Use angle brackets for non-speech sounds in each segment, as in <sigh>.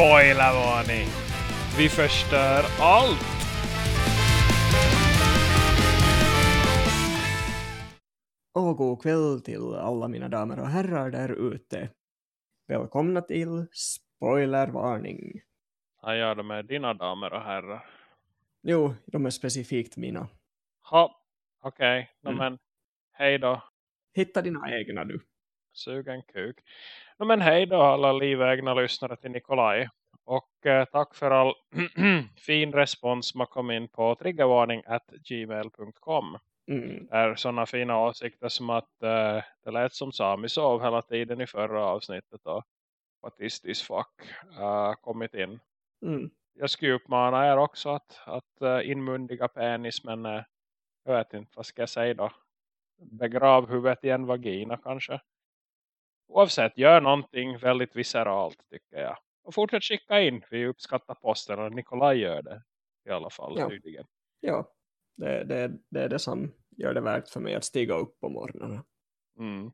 Spoilervarning! Vi förstör allt! Och god kväll till alla mina damer och herrar där ute. Välkomna till Spoilervarning. Gör det med dina damer och herrar. Jo, de är specifikt mina. Ha, okej. Okay. Mm. men hej då. Hitta dina egna du. Sugen kuk. No, men hej då alla livägna lyssnare till Nikolaj. Och eh, tack för all <clears throat> fin respons som har kommit in på triggervarning at gmail.com. Mm. Är sådana fina åsikter som att eh, det lät som Sami sov hela tiden i förra avsnittet. Och what is this fuck uh, kommit in. Mm. Jag skulle uppmana er också att, att uh, inmundiga penis men uh, jag vet inte, vad ska jag säga då? Begrav huvudet i en vagina kanske. Oavsett, gör någonting väldigt visceralt tycker jag. Och fortsätt skicka in, vi uppskattar posten och Nikolaj gör det i alla fall Ja. tydligen. Ja, det, det, det är det som gör det värt för mig att stiga upp på morgonen. Mm.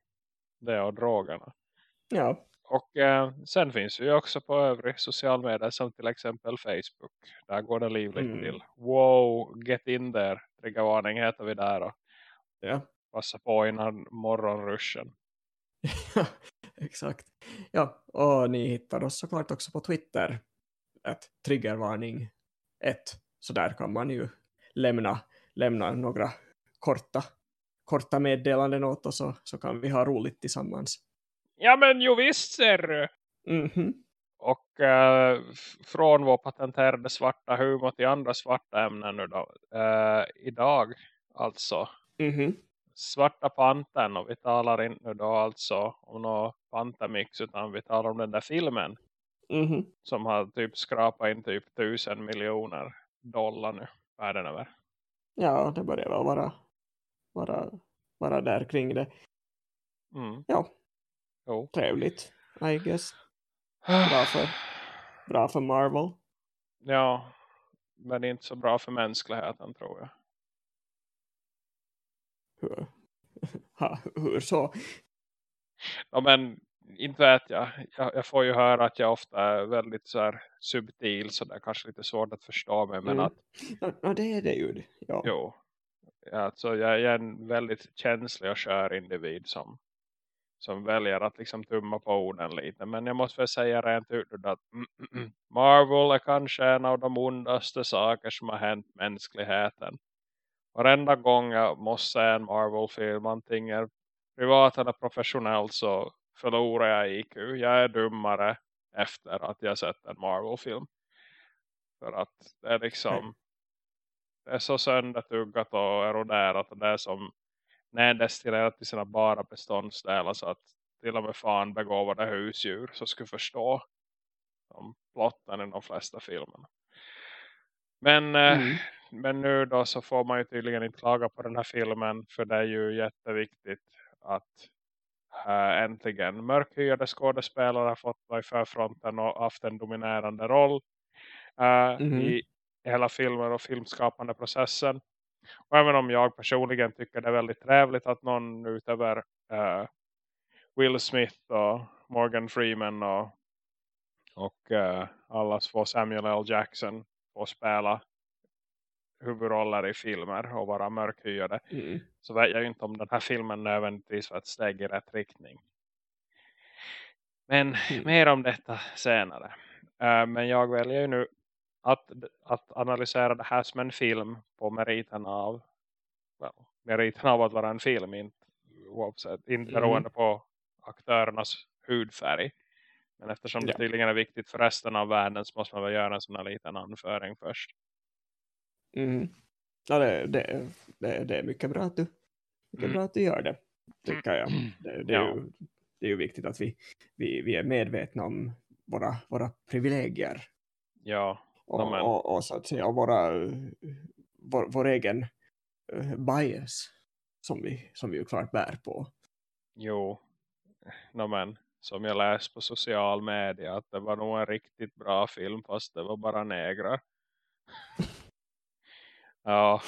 Det är och drogerna. Ja, Och eh, sen finns vi också på övrig social media som till exempel Facebook. Där går det livligt Mm. till. Wow, get in there. Triggervarning heter vi där och ja. passa på innan morgonruschen. Exakt. Ja, och ni hittar oss såklart också på Twitter. Ett triggervarning 1. Så där kan man ju lämna, lämna några korta, korta meddelanden åt oss så, så kan vi ha roligt tillsammans. Ja men jo visst ser du. Mhm. Och eh, från vår patenterade svarta humor till andra svarta ämnen nu då. Eh, idag alltså Mhm. Svarta Pantern och vi talar inte nu då alltså om någon pantamix utan vi talar om den där filmen Mhm. som har typ skrapat in typ tusen miljoner dollar nu världen över. Ja, det börjar väl vara, vara, vara där kring det. Mm. Ja, Jo. trevligt, I guess. <sighs> Bra för, bra för Marvel. Ja, men inte så bra för mänskligheten tror jag. Hur, <laughs> ha, hur så? Ja, men inte vet jag. jag. Jag får ju höra att jag ofta är väldigt så här subtil så det är kanske lite svårt att förstå mig. Men Mm. att Ja, ja, det är det ju. Ja. jo, ja, alltså, jag är en väldigt känslig och skör individ som, som väljer att liksom tumma på orden lite. Men jag måste väl säga rent ut att mm, mm, mm, Marvel är kanske en av de ondaste saker som har hänt mänskligheten. Varenda gång jag måste se en Marvel-film, antingen privat eller professionellt så förlorar jag IQ. Jag är dummare efter att jag sett en Marvel-film. För att det är liksom det är så söndertuggat och eroderat och det är som närdestillerat till sina bara beståndsdelar så att till och med fan begåvade husdjur så skulle förstå som plotten i de flesta filmerna. Men, eh, Mm. Men nu då så får man ju tydligen inte klaga på den här filmen för det är ju jätteviktigt att äh, äntligen mörkhyade skådespelare har fått vara i förfronten och haft en dominerande roll äh, Mhm. i hela filmer och filmskapande processen. Och även om jag personligen tycker det är väldigt trevligt att någon utöver äh, Will Smith och Morgan Freeman och, och äh, allas två Samuel L. Jackson får spela huvudroller i filmer och vara mörkhyade Mm. så vet jag ju inte om den här filmen nödvändigtvis var ett steg i rätt riktning. Men Mm. mer om detta senare. Eh, men jag väljer ju nu att, att analysera det här som en film på meriten av well, meriten av att vara en film inte, oavsett, inte Mm. beroende på aktörernas hudfärg. Men eftersom det Ja. tydligen är viktigt för resten av världen så måste man väl göra en sån här liten anföring först. Mm. Ja, det, det, det, det är mycket bra att du, mycket Mm. bra att du gör det, tycker jag. Det, det, är, Ja. ju, det är ju viktigt att vi, vi, vi är medvetna om våra, våra privilegier Ja, och, men- och, och så att säga våra, vår, vår egen eh, bias som vi, som vi ju klart bär på. Jo, no, men som jag läst på social media att det var nog en riktigt bra film fast det var bara negrar. <laughs> ja,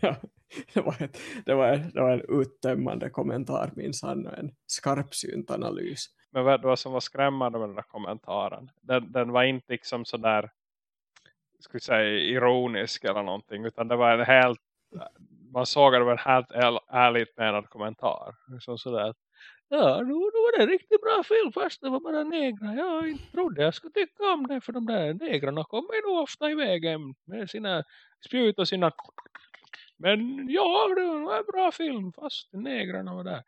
Ja, <laughs> det, var ett, det, var, det var en uttömmande kommentar minsann och en skarpsynt analys. Men vad det var som var skrämmande med den där kommentaren? Den, den var inte liksom sådär ska säga ironisk eller någonting utan det var en helt man såg att det var en helt ärligt menad kommentar. Liksom sådär Ja, nu, nu var det en riktigt bra film fast det var bara negra. Jag inte trodde jag skulle tycka om det för de där negrarna kommer nog ofta i vägen med sina spjut och sina... Men ja, det var en bra film fast negrarna var där.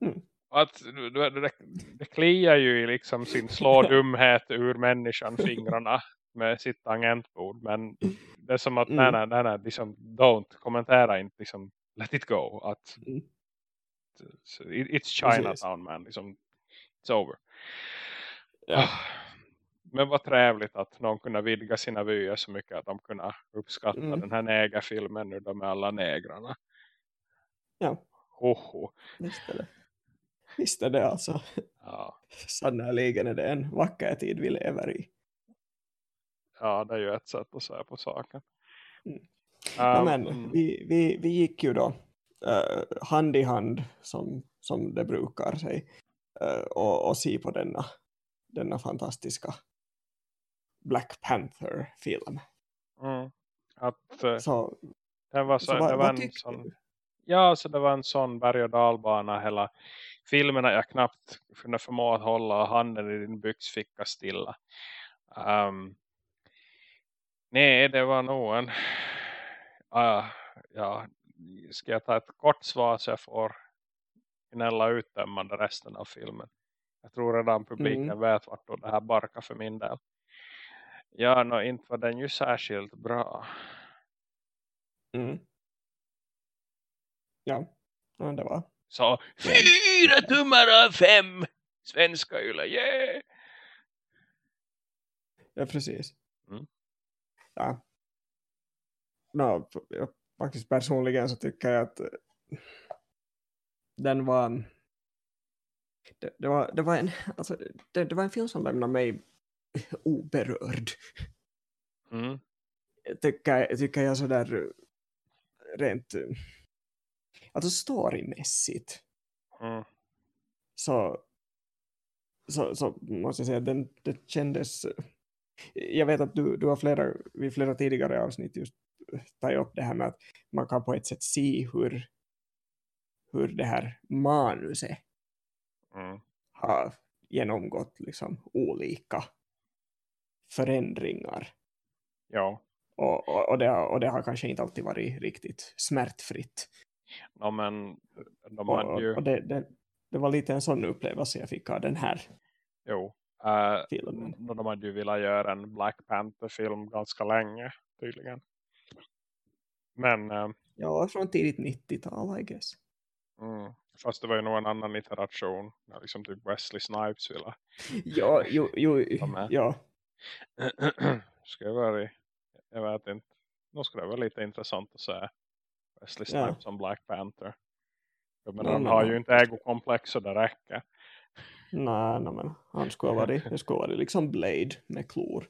Mm. Att det, det, det kliar ju i liksom sin slå dumhet <laughs> ur människan fingrarna med sitt tangentbord. Men det är som att mm. nej, nej, nej liksom, don't, kommentera inte, liksom, let it go. Att mm it's Chinatown man. Liksom, it's over. Ja. Men vad trevligt att någon kunde vidga sina vyer så mycket att de kunde uppskatta mm. den här negerfilmen nu de är alla negrarna. Ja. Hoho. Visst är det. Visst är det alltså. <laughs> Ja. Sannoliken är det en vacker tid vi lever i. Ja, det är ju ett sätt att säga på saken. Mm. Um, ja, men mm. vi, vi, vi gick ju då uh, hand i hand som, som det brukar sig uh, och, och se på denna, denna fantastiska Black Panther-film. Mm. Att, uh, så, det var, så, så det var en sån, Ja, så det var en sån berg- och dalbana hela filmerna jag knappt kunde förmå att hålla handen i din byxficka stilla. Um, nej, det var nog en... Uh, ja, ska jag ta ett kort svar så jag får gnälla utdömande resten av filmen. Jag tror redan publiken mm. vet vart det här barkar för min del. Ja, no, inte var den ju särskilt bra. Mm. Ja, ja det var. Så fyra tummar av fem svenska yla, yeah! Ja, precis. Mm. Ja. No, jag faktiskt personligen så tycker jag att eh, den var det, det, var, det var en alltså, det, det var en film som lämnade mig <laughs> oberörd. Mm. Tycker, tycker jag sådär rent alltså storymässigt mm. så, så, så måste jag säga att den, det kändes jag vet att du, du har flera, vid flera tidigare avsnitt just tar upp det här med att man kan på ett sätt se hur, hur det här manuset mm. har genomgått liksom olika förändringar. Ja. Och, och, och, det, och det har kanske inte alltid varit riktigt smärtfritt. Ja, men de och, ju... och det, det, det, var lite en sån upplevelse jag fick av den här jo. Uh, filmen. De hade ju velat göra en Black Panther-film ganska länge tydligen. Men, äh, ja, från tidigt 90-tal, I guess. Mm. Fast det var ju nog en annan iteration. Liksom typ Wesley Snipes ville. <laughs> Ja, jo, jo ja. <clears throat> ska jag vara jag vet inte. Nu ska det vara lite intressant att se Wesley Snipes ja. som Black Panther. Men no, han har ju inte ägokomplex så det räcker. Nej, men han skulle ha varit, det skulle ha varit liksom Blade med klor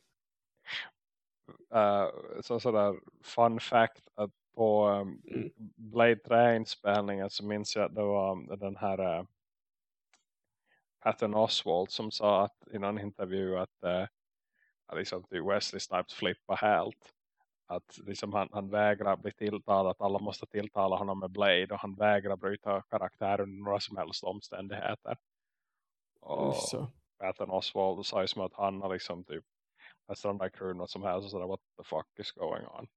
uh, så sådär fun fact att på um, mm. Blade 3-inspelningen så minns jag att det var den här uh, Patton Oswald som sa att i någon intervju att, uh, liksom Wesley Snipes flippa helt att liksom han, han vägrar bli tilltalad att alla måste tilltala honom med Blade och han vägrar bryta karaktär under några som helst omständigheter och. Patton Oswald sa ju som att han har liksom typ nästan de där crewen som helst och sådär, what the fuck is going on?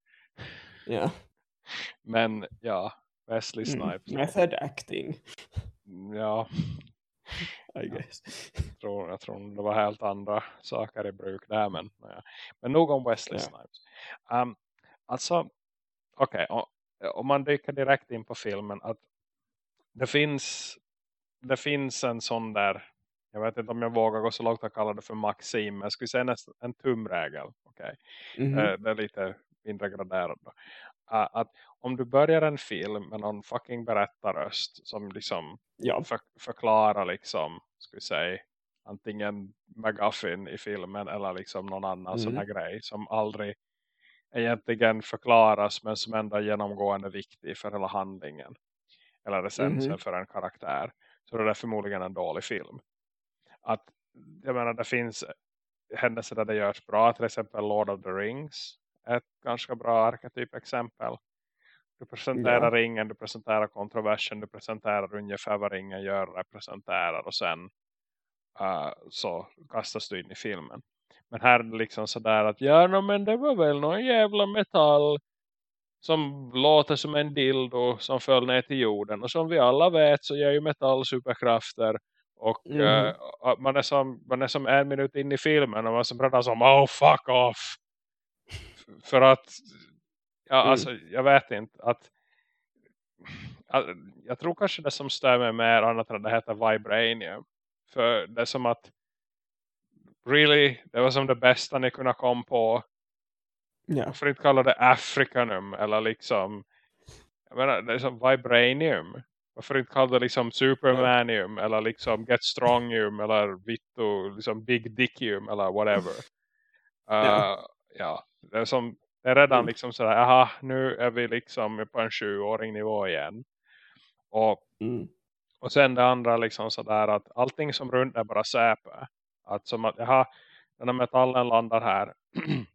Ja. Yeah. Men ja, Wesley mm, Snipes. Mm, method acting. Ja. I guess. Jag tror, jag tror det var helt andra saker i bruk där. Men, ja. men nog om Wesley yeah. Snipes. Um, alltså, okej. Okay, om man dyker direkt in på filmen. att Det finns, det finns en sån där jag vet inte om jag vågar gå så långt att kalla det för maxim. Jag skulle säga nästan en tumregel. Okay? Mm -hmm. Det är lite mindre graderat då. Att om du börjar en film med någon fucking berättarröst som liksom ja. för, förklarar liksom, vi säga, antingen McGuffin i filmen eller liksom någon annan mm. sån här grej som aldrig egentligen förklaras men som ändå är genomgående viktig för hela handlingen. Eller essensen mm för en karaktär. Så det är förmodligen en dålig film. Att, jag menar det finns händelser där det görs bra. Till exempel Lord of the Rings. Ett ganska bra arketypexempel. Du presenterar ja. ringen, du presenterar kontroversen, du presenterar ungefär vad ringen gör, representerar och sen uh, så kastas du in i filmen. Men här är det liksom sådär att ja no, men det var väl någon jävla metall som låter som en dildo som föll ner till jorden. Och som vi alla vet så ger ju metall superkrafter. Och mm. uh, man, är som, man är som en minut in i filmen och man som pratar som oh fuck off. För att ja, mm. alltså, jag vet inte att jag tror kanske det som mig mer annat än att det heter Vibranium. För det är som att really, det var som det bästa ni kunde komma på. Yeah. Varför inte kalla det Africanum eller liksom jag menar, det är som Vibranium. Varför inte kalla det liksom Supermanium eller liksom Get Strongium eller Vittu, liksom Big Dickium eller whatever. <laughs> Uh, yeah. Ja, det är som det är redan mm. liksom sådär, aha, nu är vi liksom på en sjuåring nivå igen. Och, mm. och sen det andra liksom sådär att allting som runt är bara säpe. Att som att, jaha, den här metallen landar här. <clears throat>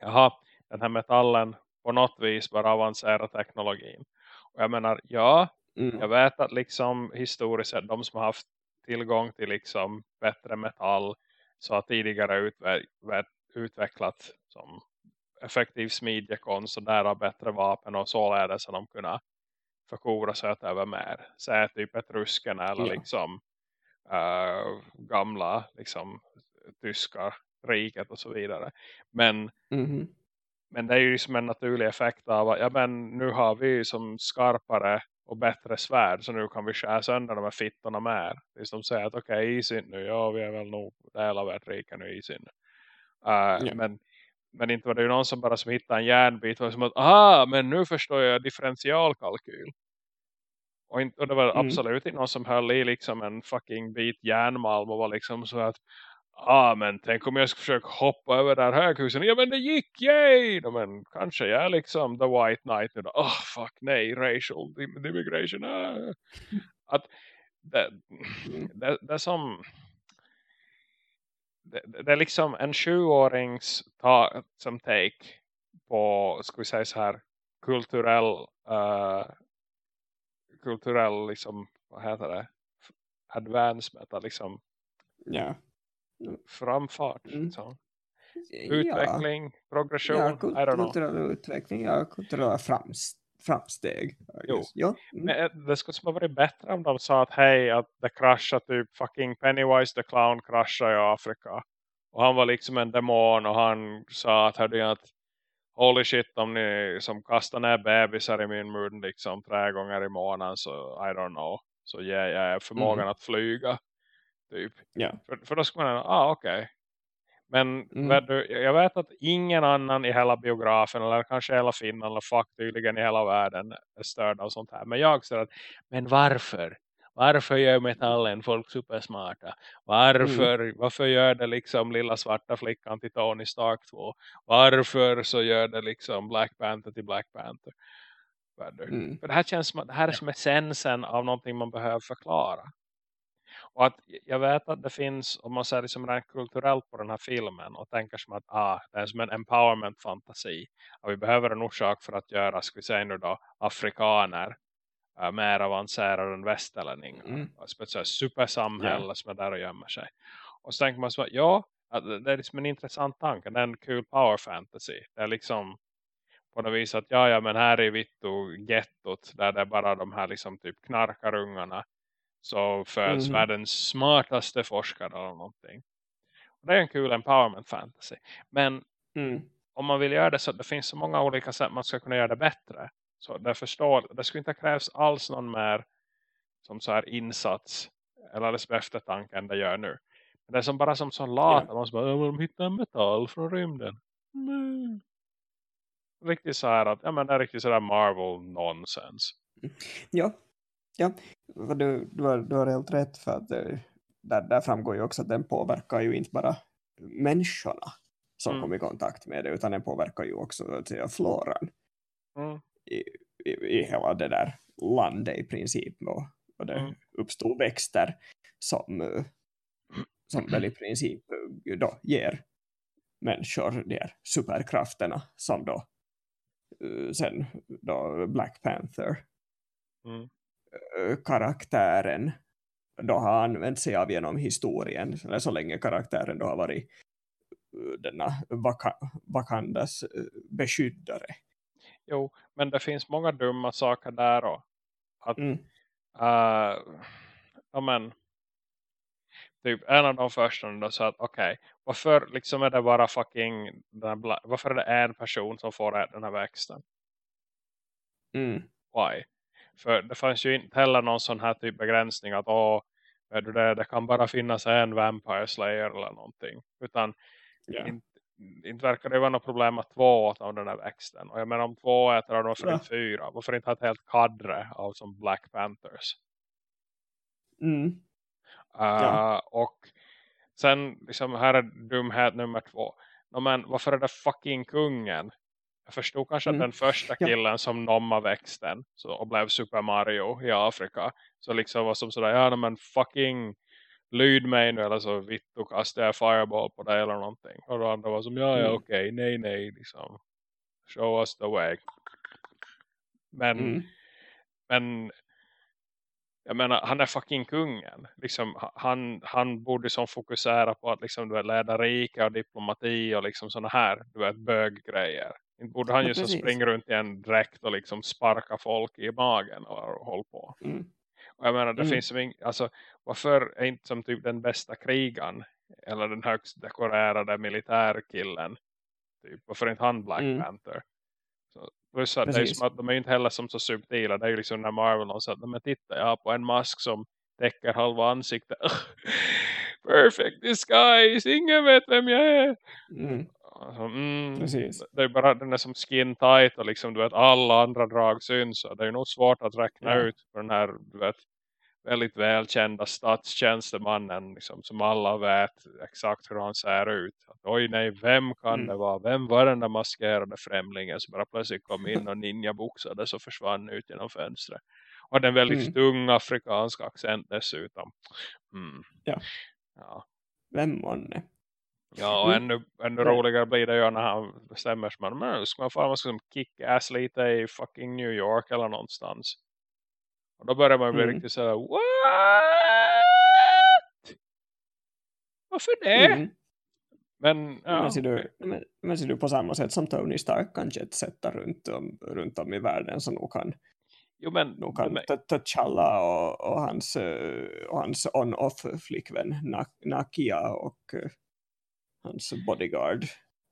jaha, den här metallen på något vis bara avancerar teknologin. Och jag menar, ja, mm. jag vet att liksom historiskt sett de som har haft tillgång till liksom bättre metall så har tidigare utve utvecklat som effektiv smidjekonst och där bättre vapen och således har de kunnat förkovra sig över mer. Säg typ etrusken eller ja. liksom uh, gamla liksom tyska riket och så vidare. Men, mm men det är ju som en naturlig effekt av att ja, men nu har vi som skarpare och bättre svärd så nu kan vi skära sönder de här fittorna mer. Är som säger att okej, okay, isin nu, ja vi är väl nog del av ett rike nu isin. Uh, ja. Men men inte var det ju någon som bara som hittade en järnbit och som att, aha, men nu förstår jag differentialkalkyl. Och, inte, och det var mm. absolut inte någon som höll i liksom en fucking bit järnmalm och var liksom så att ah men tänk om jag ska försöka hoppa över där höghusen. Ja men det gick, yay! Ja, men kanske jag är liksom the white knight nu då. Oh fuck nej, racial immigration. Ah. Att det, mm. det, det som det, det, är liksom en sjuårings ta, som take på, ska vi säga så här, kulturell uh, kulturell liksom, vad heter det advancement, liksom yeah framfart mm. så. utveckling, ja. progression ja, kulturell utveckling, ja, kulturella framsteg framsteg. Jo. Ja. Mm. Men eh, det skulle ha varit bättre om de sa att hej, att det kraschar typ fucking Pennywise the Clown kraschar i Afrika. Och han var liksom en demon och han sa att hörde att holy shit om ni som kastar ner bebisar i min mun liksom tre gånger i månaden så I don't know. Så ger jag förmågan mm. att flyga. Typ. Yeah. För, för då skulle man, ah okej. Okay. Men mm. du, jag vet att ingen annan i hela biografen eller kanske hela Finland eller fuck tydligen i hela världen är störd av sånt här. Men jag säger att, men varför? Varför gör metallen folk supersmarta? Varför, mm. varför gör det liksom lilla svarta flickan till Tony Stark 2? Varför så gör det liksom Black Panther till Black Panther? Mm. För det här känns som, det här är som essensen av någonting man behöver förklara. Och att jag vet att det finns, om man ser liksom rent kulturellt på den här filmen och tänker som att ah, det är som en empowerment-fantasi. Vi behöver en orsak för att göra, ska vi säga nu då, afrikaner uh, mer avancerade än västerlänningar. Mm. Ett supersamhälle yeah. som är där och gömmer sig. Och så tänker man så att ja, det är liksom en intressant tanke. Det är en kul power fantasy. Det är liksom på något vis att ja, ja men här är Vittu gettot där det är bara de här liksom typ knarkarungarna så föds mm. världens smartaste forskare eller någonting. Och det är en kul empowerment fantasy. Men mm. om man vill göra det så det finns så många olika sätt man ska kunna göra det bättre. Så det förstår, det skulle inte krävs alls någon mer som så här insats eller dess eftertanke än det gör nu. Men det är som bara som sån lat. Yeah. Man bara, de hittar metall från rymden. Mm. Riktigt så här att, ja men det är riktigt så där Marvel nonsens. Ja, ja. Du, du, har, du har helt rätt för att det, där, där framgår ju också att den påverkar ju inte bara människorna som Mm. kom i kontakt med det utan den påverkar ju också säga, floran Mm. i, i, i hela det där landet i princip och, och det Mm. uppstod växter som, eh, som väl i princip eh, då ger människor de här superkrafterna som då eh, sen då Black Panther Mm. Karaktären då har använt sig av genom historien eller så länge karaktären då har varit denna Waka, Wakandas beskyddare. Jo, men det finns många dumma saker där och att Mm. uh, ja men typ en av de första då sa att okej, varför liksom är det bara fucking varför är det en person som får den här växten? Mm. Why? För det fanns ju inte heller någon sån här typ begränsning att åh, du det, det kan bara finnas en Vampire Slayer eller någonting. Utan Ja. inte, inte verkar det vara något problem att två av den här växten. Och jag menar om två äter av varför Ja. inte fyra? Varför inte ha ett helt kadre av som Black Panthers? Mm. Uh, Ja. Och sen liksom här är dumhet nummer två. No, men varför är det fucking kungen? Jag förstod kanske Mm. att den första Ja. killen som nomma växten så, och blev Super Mario i Afrika. Så liksom var som sådär, ja men fucking lyd mig nu eller så vitt och kastar jag fireball på dig eller någonting. Och då andra var som, ja ja Mm. okej, nej nej liksom. Show us the way. Men Mm. men jag menar, han är fucking kungen. Liksom, ha- han, han borde som fokusera på att liksom, du vet, leda rike och diplomati och liksom såna här du vet, böggrejer. Borde han ju så springa runt i en dräkt och liksom sparka folk i magen och hålla på. Mm. Och jag menar, det Mm. finns ing, alltså, varför är inte som typ den bästa krigan eller den högst dekorerade militärkillen typ, varför inte han Black Mm. Panther? Så, plus att det är ju som att de är ju inte heller som så subtila, det är ju liksom när Marvel har sagt, men titta jag har på en mask som täcker halva ansiktet. <laughs> Perfect disguise, ingen vet vem jag är. Mm. Alltså, mm, Precis. det är bara den är som skin tight och liksom du vet alla andra drag syns och det är nog svårt att räkna Ja. ut för den här du vet väldigt välkända statstjänstemannen liksom, som alla vet exakt hur han ser ut. Att, Oj nej, vem kan Mm. det vara? Vem var den där maskerade främlingen som bara plötsligt kom in och ninja-boxade och försvann ut genom fönstret? Och den väldigt Mm. tung afrikansk accent dessutom. Mm. Ja. Ja. Vem månne? Ja, och Mm. ännu, ännu Nej. roligare blir det ju när han bestämmer sig. Men ska man få man ska som kick ass lite i fucking New York eller någonstans. Och då börjar man bli Mm. riktigt sådär, what? Varför det? Mm. Men, ja. Men, ser du, men, men ser du på samma sätt som Tony Stark kan jetsätta runt om, runt om i världen så nog kan, Jo, men, nog kan men, T'Challa och, och hans, eh, och hans on-off flickvän Na- Nakia och eh, hans bodyguard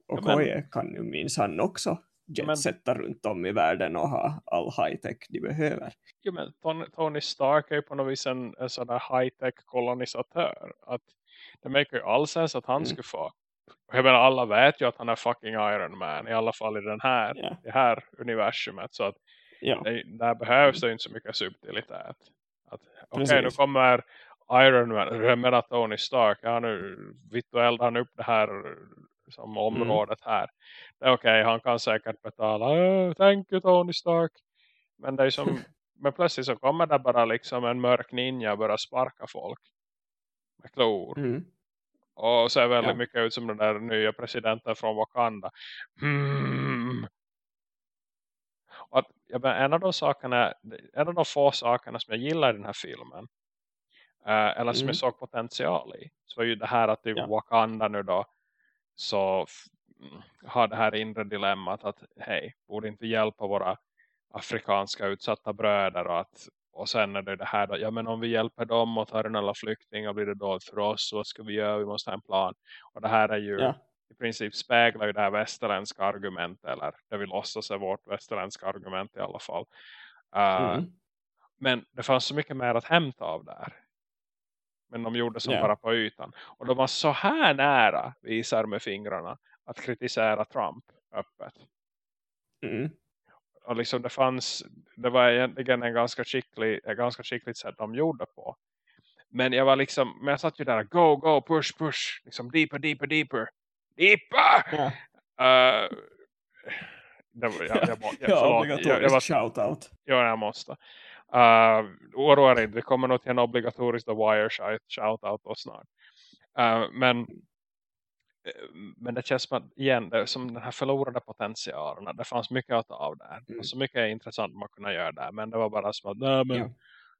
Ja, och Koye kan ju minns han också jetsätta runt om i världen och ha all high-tech de behöver. jo, men Tony, Stark är ju på något vis en, en sån där high-tech kolonisatör. Att det make ju all sens att han Mm. skulle få. Jag menar, alla vet ju att han är fucking Iron Man. I alla fall i den här, Ja, det här universumet. Så att ja. det, där behövs det ju inte så mycket subtilitet. Att, Okej, nu Precis. kommer Iron Man, jag menar Tony Stark, ja nu vitt och eldar han upp det här som området här. Det är okej, han kan säkert betala, "Oh, thank you Tony Stark. Men det är som, <laughs> men plötsligt så kommer det bara liksom en mörk ninja och börjar sparka folk med klor. Mm. Och ser väldigt Ja. mycket ut som den där nya presidenten från Wakanda. Och att, menar, en av de sakerna, en av de få sakerna som jag gillar i den här filmen. Eh, eller som Mm. jag såg potential i. Så var ju det här att typ Ja. Wakanda nu då. Så mm, har det här inre dilemmat att hej, borde inte hjälpa våra afrikanska utsatta bröder och att och sen är det det här då, ja men om vi hjälper dem och tar in alla flyktingar blir det dåligt för oss, vad ska vi göra, vi måste ha en plan. Och det här är ju Ja. i princip speglar ju det här västerländska argumentet, eller det vi låtsas är vårt västerländska argument i alla fall. Uh, Mm. Men det fanns så mycket mer att hämta av där. Men de gjorde som Ja. bara på ytan. Och de var så här nära, visar med fingrarna, att kritisera Trump öppet. Mm. Och liksom det fanns, det var egentligen en ganska skicklig, ett ganska skickligt sätt de gjorde på. Men jag var liksom, men jag satt ju där, go, go, push, push, liksom deeper, deeper, deeper. Dippa! Ja. Uh, det var, <laughs> jag, jag, jag, ja, förlåt, obligatorisk jag, jag, var, shoutout. ja, jag måste. Uh, oroa dig, det kommer nog till en obligatorisk The Wire shoutout då snart. Uh, men men det känns som att igen, det som den här förlorade potentialen. Det fanns mycket att ta av där. Mm. Och så mycket intressant man kunde göra där. Men det var bara som att, nej men Ja.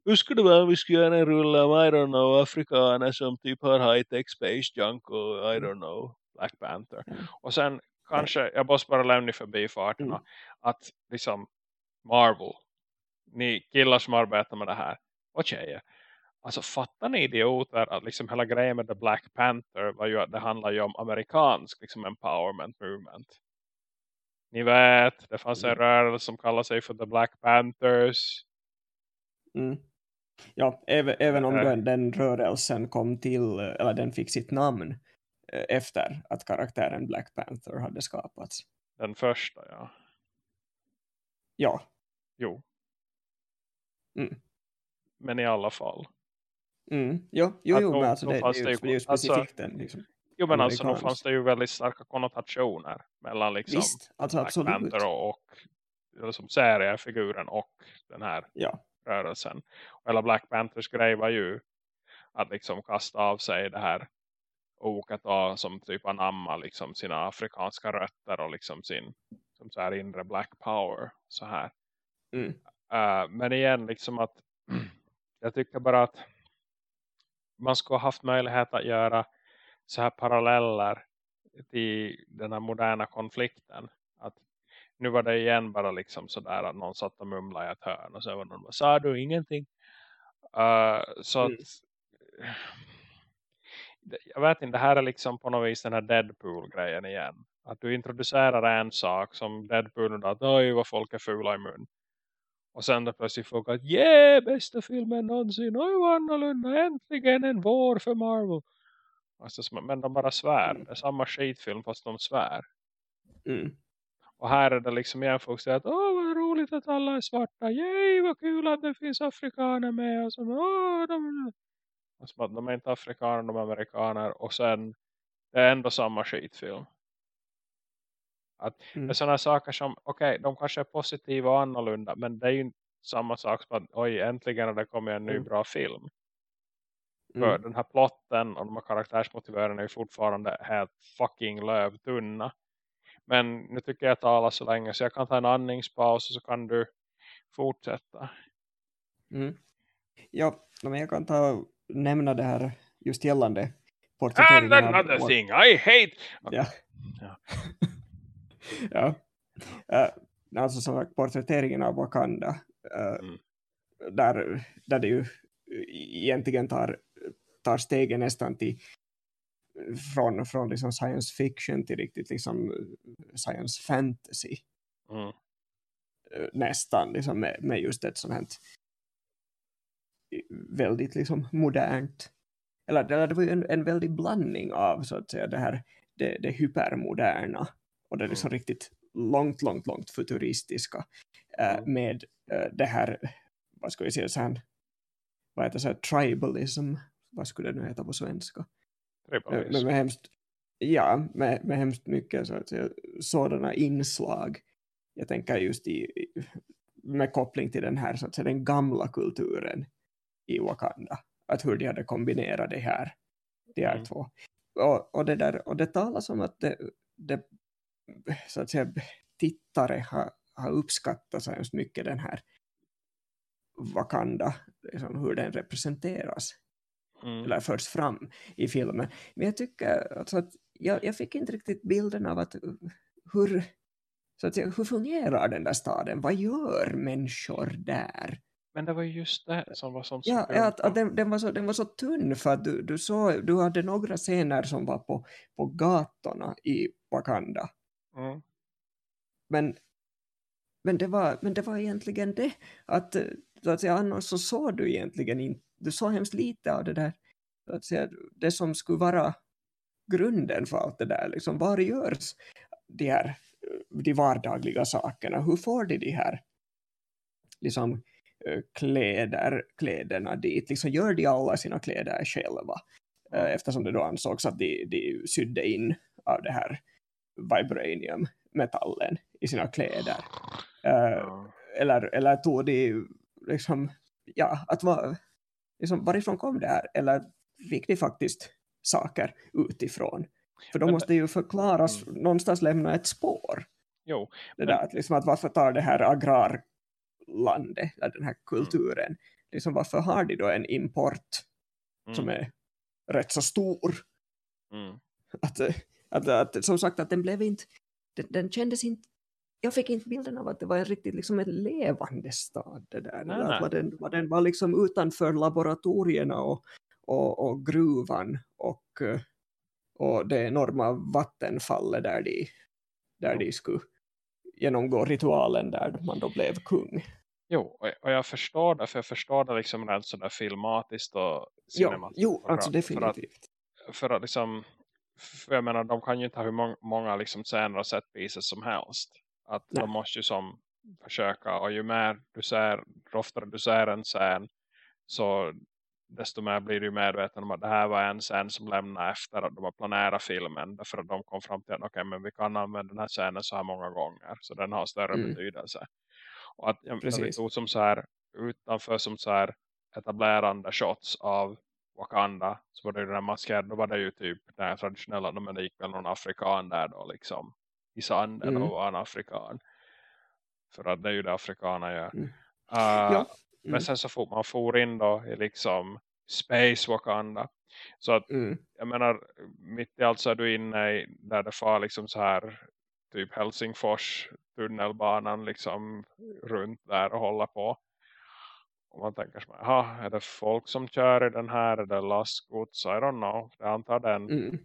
hur skulle det vara om vi skulle göra en rulle om, I don't know, afrikaner som typ har high-tech space junk och I don't know, Black Panther. Mm. Och sen kanske, jag måste bara lämna förbi farterna, Mm. att liksom Marvel, ni killar som arbetar med det här, och tjejer, Alltså fattar ni idioter att liksom hela grejen med The Black Panther var ju att det handlar ju om amerikansk liksom empowerment movement. Ni vet, det fanns en Mm. rörelse som kallar sig för The Black Panthers. Mm. Ja, även, även om Äh. den, den rörelsen kom till, eh, eller den fick sitt namn eh, efter att karaktären Black Panther hade skapats. Den första, ja. Ja, Jo. Mm. Men i alla fall. mm. jo, jo, jo men alltså det, det, är ju, det är ju alltså- specifikt den. Liksom. Jo men alltså då fanns det ju väldigt starka konnotationer mellan liksom Visst, alltså Black absolut. Panther och, och eller som seriefiguren och den här Ja, rörelsen. Och hela Black Panthers grej var ju att liksom kasta av sig det här oket och som typ anamma liksom sina afrikanska rötter och liksom sin som så här inre black power så här. Mm. Uh, men igen liksom att <clears throat> jag tycker bara att man skulle ha haft möjlighet att göra så här paralleller till den här moderna konflikten. Att nu var det igen bara liksom sådär att någon satt och mumlade i ett hörn och så var någon bara, sa du ingenting? Uh, så Mm. <sighs> att jag vet inte, det här är liksom på något vis den här Deadpool-grejen igen. Att du introducerar en sak som Deadpool och att oj vad folk är fula i mun. Och sen då plötsligt folk att yeah, bästa filmen någonsin. Oj vad annorlunda, äntligen en vår för Marvel. Alltså, men de bara svär. Det är samma skitfilm fast de svär. mm. Och här är det liksom igen folk säger att åh vad roligt att alla är svarta. Yay vad kul att det finns afrikaner med. Och så, åh, de... Och de är inte afrikaner, de är amerikaner. Och sen det är ändå samma skitfilm. Att Mm. sådana saker som, okej, de kanske är positiva och annorlunda. Men det är ju samma sak som att, oj, äntligen har det kommit en ny Mm. bra film. För Mm. den här plotten och de här karaktärsmotiveringarna är ju fortfarande helt fucking lövtunna. Men nu tycker jag att tala så länge så jag kan ta en andningspaus och så kan du fortsätta. Mm. Ja, men jag kan ta nämna det här just gällande And another thing I hate! Ja. Ja. <laughs> ja. Alltså som sagt, porträtteringen av Wakanda. Mm. där, där det ju egentligen tar, tar stegen nästan till från, från liksom science fiction till riktigt liksom science fantasy Mm. nästan liksom med, med just ett sånt här väldigt liksom modernt eller eller det var ju en, en väldig blandning av så att säga det här det, det hypermoderna och det liksom riktigt långt, långt, långt futuristiska eh, Mm. med eh, det här, vad ska vi säga så här, vad heter det, så här, tribalism, vad skulle det nu heta på svenska? Med, Tribalism. med, med hemskt, ja, med, med hemskt mycket så att säga, sådana inslag. Jag tänker just i, i- med koppling till den här, så att säga, den gamla kulturen i Wakanda. Att hur de hade kombinerat det här, de här Mm. två. Och, och, det där, och det talas om att det, det så att säga, tittare har, har uppskattat så hemskt mycket den här Wakanda, liksom hur den representeras Mm. eller förs fram i filmen. Men jag tycker alltså att jag, jag fick inte riktigt bilden av att hur, så att hur fungerar den där staden? Vad gör människor där? Men det var ju just det som var som Ja, ja att, att den, den, var så, den var så tunn för att du, du, såg, du hade några scener som var på, på gatorna i Wakanda. Mm. Men, men, det var, men det var egentligen det att, eh, att säga, annars så såg du egentligen inte, du såg hemskt lite av det där, att säga, det som skulle vara grunden för allt det där, liksom, var görs de här eh, de vardagliga sakerna, hur får de de här liksom, eh, kläder, kläderna dit, liksom, gör de alla sina kläder själva, eftersom det då ansågs att de, de sydde in av det här vibranium-metallen i sina kläder. Uh, eller, eller tog de liksom, ja, att var, liksom, varifrån kom det här? Eller fick de faktiskt saker utifrån? För de måste ju förklaras, mm. någonstans lämna ett spår. Jo, det där, att, liksom, att varför tar det här agrarlandet, den här kulturen, mm. liksom, varför har de då en import mm. som är rätt så stor? Mm. Att, att, att, som sagt, att den blev inte, den, den kändes inte jag fick inte bilden av att det var en riktigt liksom en levande stad. Det där. Nej, nej. Den, vad den var liksom utanför laboratorierna och, och, och gruvan och, och det enorma vattenfallet där de, där de skulle genomgå ritualen där man då blev kung. Jo, och jag förstår det, för jag förstår det liksom rent sådär filmatiskt och cinematiskt. Jo, jo alltså definitivt. För att, för att liksom, för jag menar, de kan ju inte ha hur många liksom scener och set pieces som helst. Att Nej. de måste ju som försöka, och ju mer du ser, ju oftare du ser en scen så desto mer blir du medveten om att det här var en scen som lämnade efter att de har planerat filmen. Därför att de kom fram till att okay, men vi kan använda den här scenen så här många gånger. Så den har större mm. betydelse. Och att jag, jag som så här utanför som så här etablerande shots av Wakanda så var det ju den här maskerade, då var det ju typ den här traditionella, men det gick väl någon afrikan där då liksom i sanden mm. och var en afrikan. För att det är ju det afrikaner gör. Mm. Uh, ja. mm. Men sen så får man får in då i liksom Space Wakanda. Så att mm. jag menar mitt i allt så är du inne i där det far liksom så här typ Helsingfors tunnelbanan liksom runt där och hålla på. Och man tänker så här, är det folk som kör i den här? Är det lastgods? I don't know. Jag antar den. Mm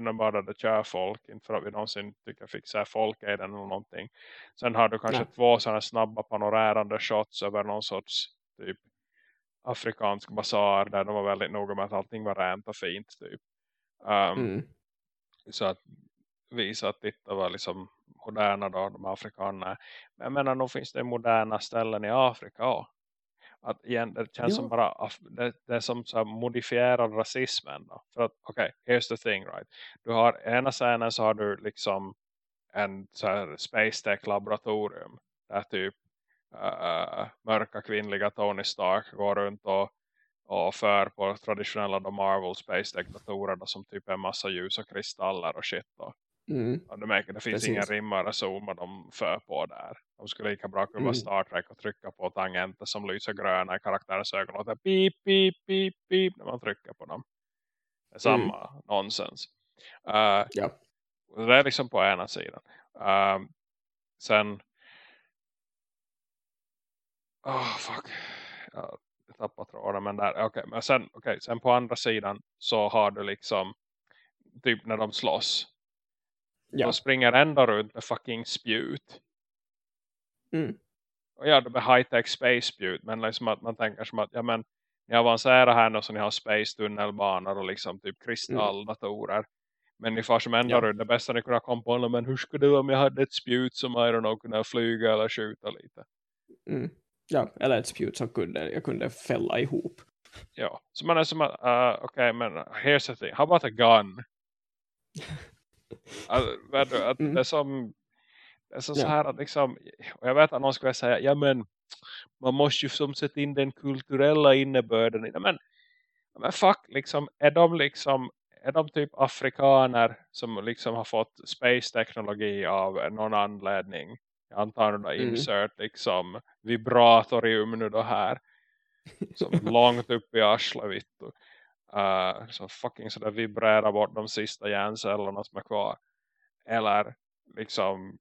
där kör folk. Inte för att vi någonsin tycker se folk i den eller någonting. Sen har du kanske ja. två sådana snabba panorerande shots över någon sorts typ afrikansk basar där de var väldigt noga med att allting var rent och fint typ. Um, mm. Så att visa att titta var liksom moderna då, de afrikanerna. Men jag menar, nog finns det moderna ställen i Afrika att igen, det känns jo. som bara det, det är som så modifierad rasismen då. för att okej, okay, here's the thing right du har ena scenen så har du liksom en så här space tech laboratorium där typ uh, mörka kvinnliga Tony Stark går runt och, och för på traditionella då Marvel space tech datorer som typ är en massa ljus och kristaller och shit då. Mm. Ja, det, märker, det finns Precis. ingen rimma zon vad de för på där. De skulle lika bra kunna mm. Star Trek och trycka på tangenter som lyser gröna i karaktärens ögon. Och det pip, pip, pip, pip när man trycker på dem. Det är samma mm. nonsens. Uh, ja. Det är liksom på ena sidan. Uh, sen oh fuck jag tappar tråden men där okay, men sen okay, sen på andra sidan så har du liksom typ när de slåss Ja. De springer ändå runt med fucking spjut. Mm. Och ja, de är high-tech space spjut. Men liksom att man tänker som att, ja men, ni avancerar här nu så ni har space tunnelbanor och liksom typ kristalldatorer. Mm. Men ni får som ändå ja. runt. Det bästa ni kunde komma på, men hur skulle det om jag hade ett spjut som I don't know, kunde flyga eller skjuta lite? Mm. Ja, eller ett spjut som kunde, jag kunde fälla ihop. Ja, så man är som att, uh, okej okay, men here's the thing, how about a gun? <laughs> Alltså, att mm. det är som det är så, ja. så här att liksom, jag vet att någon skulle säga, ja men man måste ju som sätta in den kulturella innebörden. Ja, men, men fuck, liksom, är de liksom är de typ afrikaner som liksom har fått space-teknologi av någon anledning? Jag antar att mm. insert liksom vibratorium nu då här. Som <laughs> långt upp i arslet, vittu uh, som fucking sådär vibrerar bort de sista hjärncellerna som är kvar. Eller liksom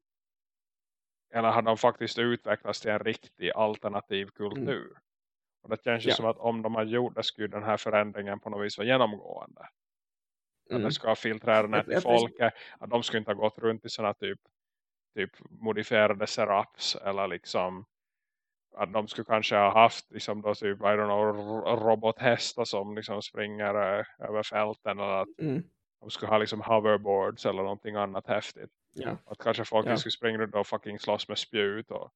eller har de faktiskt utvecklats till en riktig alternativ kultur. Mm. Och det känns ju ja. som att om de har gjort det skulle den här förändringen på något vis vara genomgående. Mm. Att det ska filtrera ner till folket. Att de skulle inte ha gått runt i sådana typ, typ modifierade seraps eller liksom att de skulle kanske ha haft liksom då typ, I don't know, robothästar som liksom springer äh, över fälten eller att mm. de skulle ha liksom hoverboards eller någonting annat häftigt. Ja. Att kanske folk ja. skulle springa runt och fucking slåss med spjut och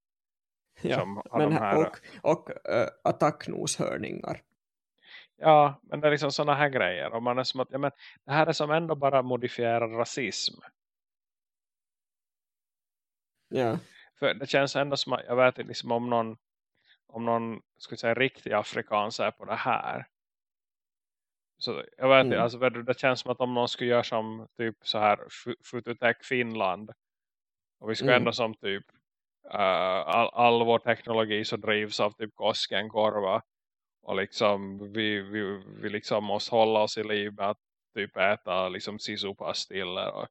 ja. Men, här... och, och uh, attacknoshörningar. Ja, men det är liksom sådana här grejer. Och man är som att, ja, men det här är som ändå bara modifierad rasism. Ja. För det känns ändå som att, jag vet inte liksom om någon, om någon skulle säga riktig afrikans är på det här. Så jag vet inte, Mm. alltså det känns som att om någon skulle göra som typ så här Fu- Fututech Finland. Och vi skulle Mm. ändå som typ uh, all, all vår teknologi så drivs av typ Koskenkorva. Och liksom vi, vi, vi liksom måste hålla oss i liv med att typ äta liksom sisupastiller och,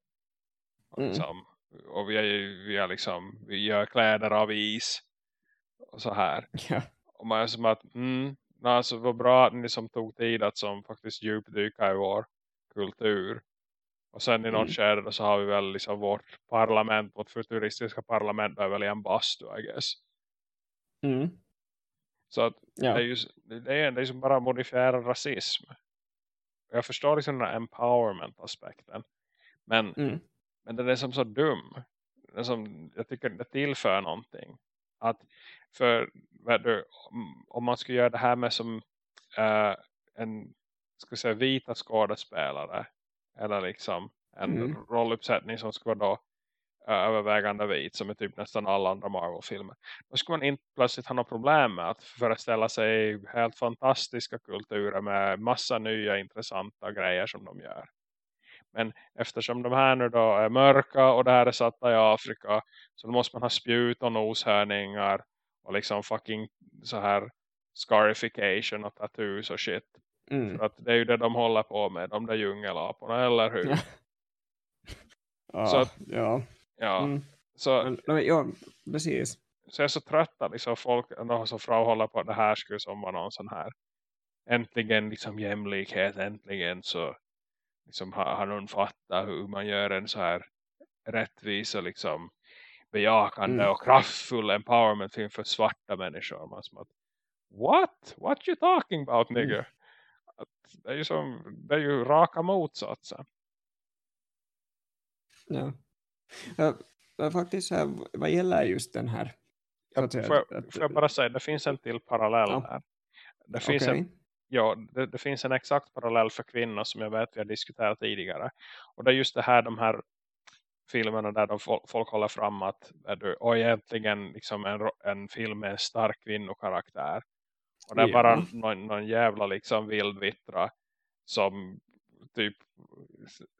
och Mm. liksom och vi är, vi är liksom vi gör kläder av is och så här. <laughs> Ja. Och man är som att mm, alltså vad bra att ni som tog tid att som faktiskt djupdyka i vår kultur. Och sen i något Mm. skede så har vi väl liksom vårt parlament, vårt futuristiska parlament är väl i en bastu I guess. Mm. Så att Ja. det är ju det är, det är som bara modifierad rasism. Jag förstår liksom den här empowerment-aspekten. Men, Mm. men den är som så dum. Den som, jag tycker det tillför någonting. Att för du, om, man skulle göra det här med som eh, en ska säga, vita skådespelare. Eller liksom en Mm. rolluppsättning som skulle vara då eh, övervägande vit som är typ nästan alla andra Marvel-filmer. Då skulle man inte plötsligt ha något problem med att föreställa sig helt fantastiska kulturer med massa nya intressanta grejer som de gör. Men eftersom de här nu då är mörka och det här är satta i Afrika så måste man ha spjut och noshörningar och liksom fucking så här scarification och tattoos och shit. Mm. För att det är ju det de håller på med, de där djungelaporna, eller hur? Ja. <laughs> Så att- ja. Ja, Mm. så, Men, men, ja, precis. så jag är så trött att liksom folk ändå så fram håller på att det här skulle som vara någon sån här äntligen liksom jämlikhet, äntligen så liksom har, har någon fattat hur man gör en så här rättvis och liksom bejakande Mm. och kraftfull empowerment film för svarta människor. Man som att, what? What you talking about Mm. nigger? Att det är ju som, det är ju raka motsatsen. Ja. Ja, men faktiskt här, vad gäller just den här säga, får, jag, att- får jag bara säga, det finns en till parallell Ja. där. Det finns, en, okej. ja, det, det finns en exakt parallell för kvinnor som jag vet vi har diskuterat tidigare. Och det är just det här, de här filmerna där de folk, håller fram att är du, och egentligen liksom en, en film med en stark kvinnokaraktär. Och det är bara någon, någon jävla liksom vildvittra som typ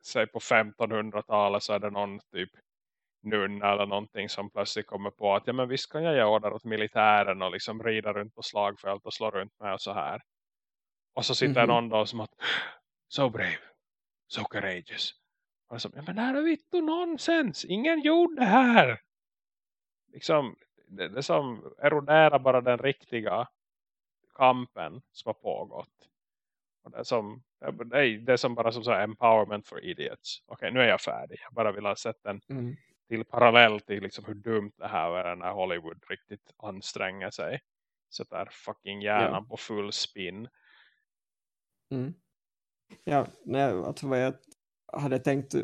säg på 1500-talet så är det någon typ nunna eller någonting som plötsligt kommer på att ja men visst kan jag göra order åt militären och liksom rida runt på slagfält och slå runt med och så här. Och så sitter Mhm. någon då som att so brave, so courageous. Och så, ja men det här är vittu nonsens, ingen gjorde det här. Liksom, det, det är som eroderar bara den riktiga kampen som har pågått. Och det som, det är, det är som bara som så här empowerment for idiots. Okej, nu är jag färdig. Jag bara vill ha sett en Mm. till parallell till liksom hur dumt det här är när Hollywood riktigt anstränger sig. Sätter fucking hjärnan på full spin. Mm. Ja, nej, alltså vad jag hade tänkt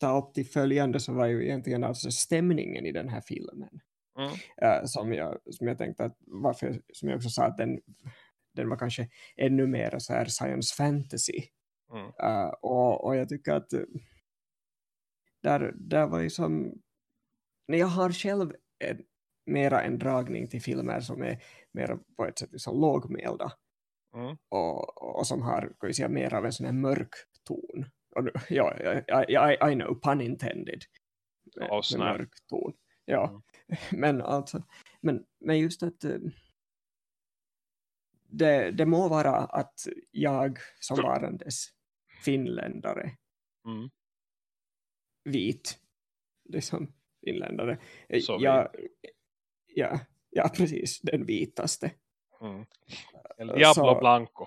ta upp till följande så var ju egentligen alltså stämningen i den här filmen. Mm. eh, som, jag, som jag tänkte att varför, som jag också sa att den, den var kanske ännu mer så här science fantasy. Mm. Eh, och, och jag tycker att där, där var ju som när jag har själv en, mera en dragning till filmer som är mer på ett sätt liksom lågmälda Mm. och, och som har kan vi säga, mer av en sån här mörk ton. Ja, I, I, I know, pun intended. Med, Åh, med mörk ton. Ja, Mm. <laughs> men alltså, men, men just att eh, det, det må vara att jag som varandes finländare, Mm. vit, liksom finländare, eh, Så jag, ja, ja, precis, den vitaste. Mm. Så- Diablo Blanco.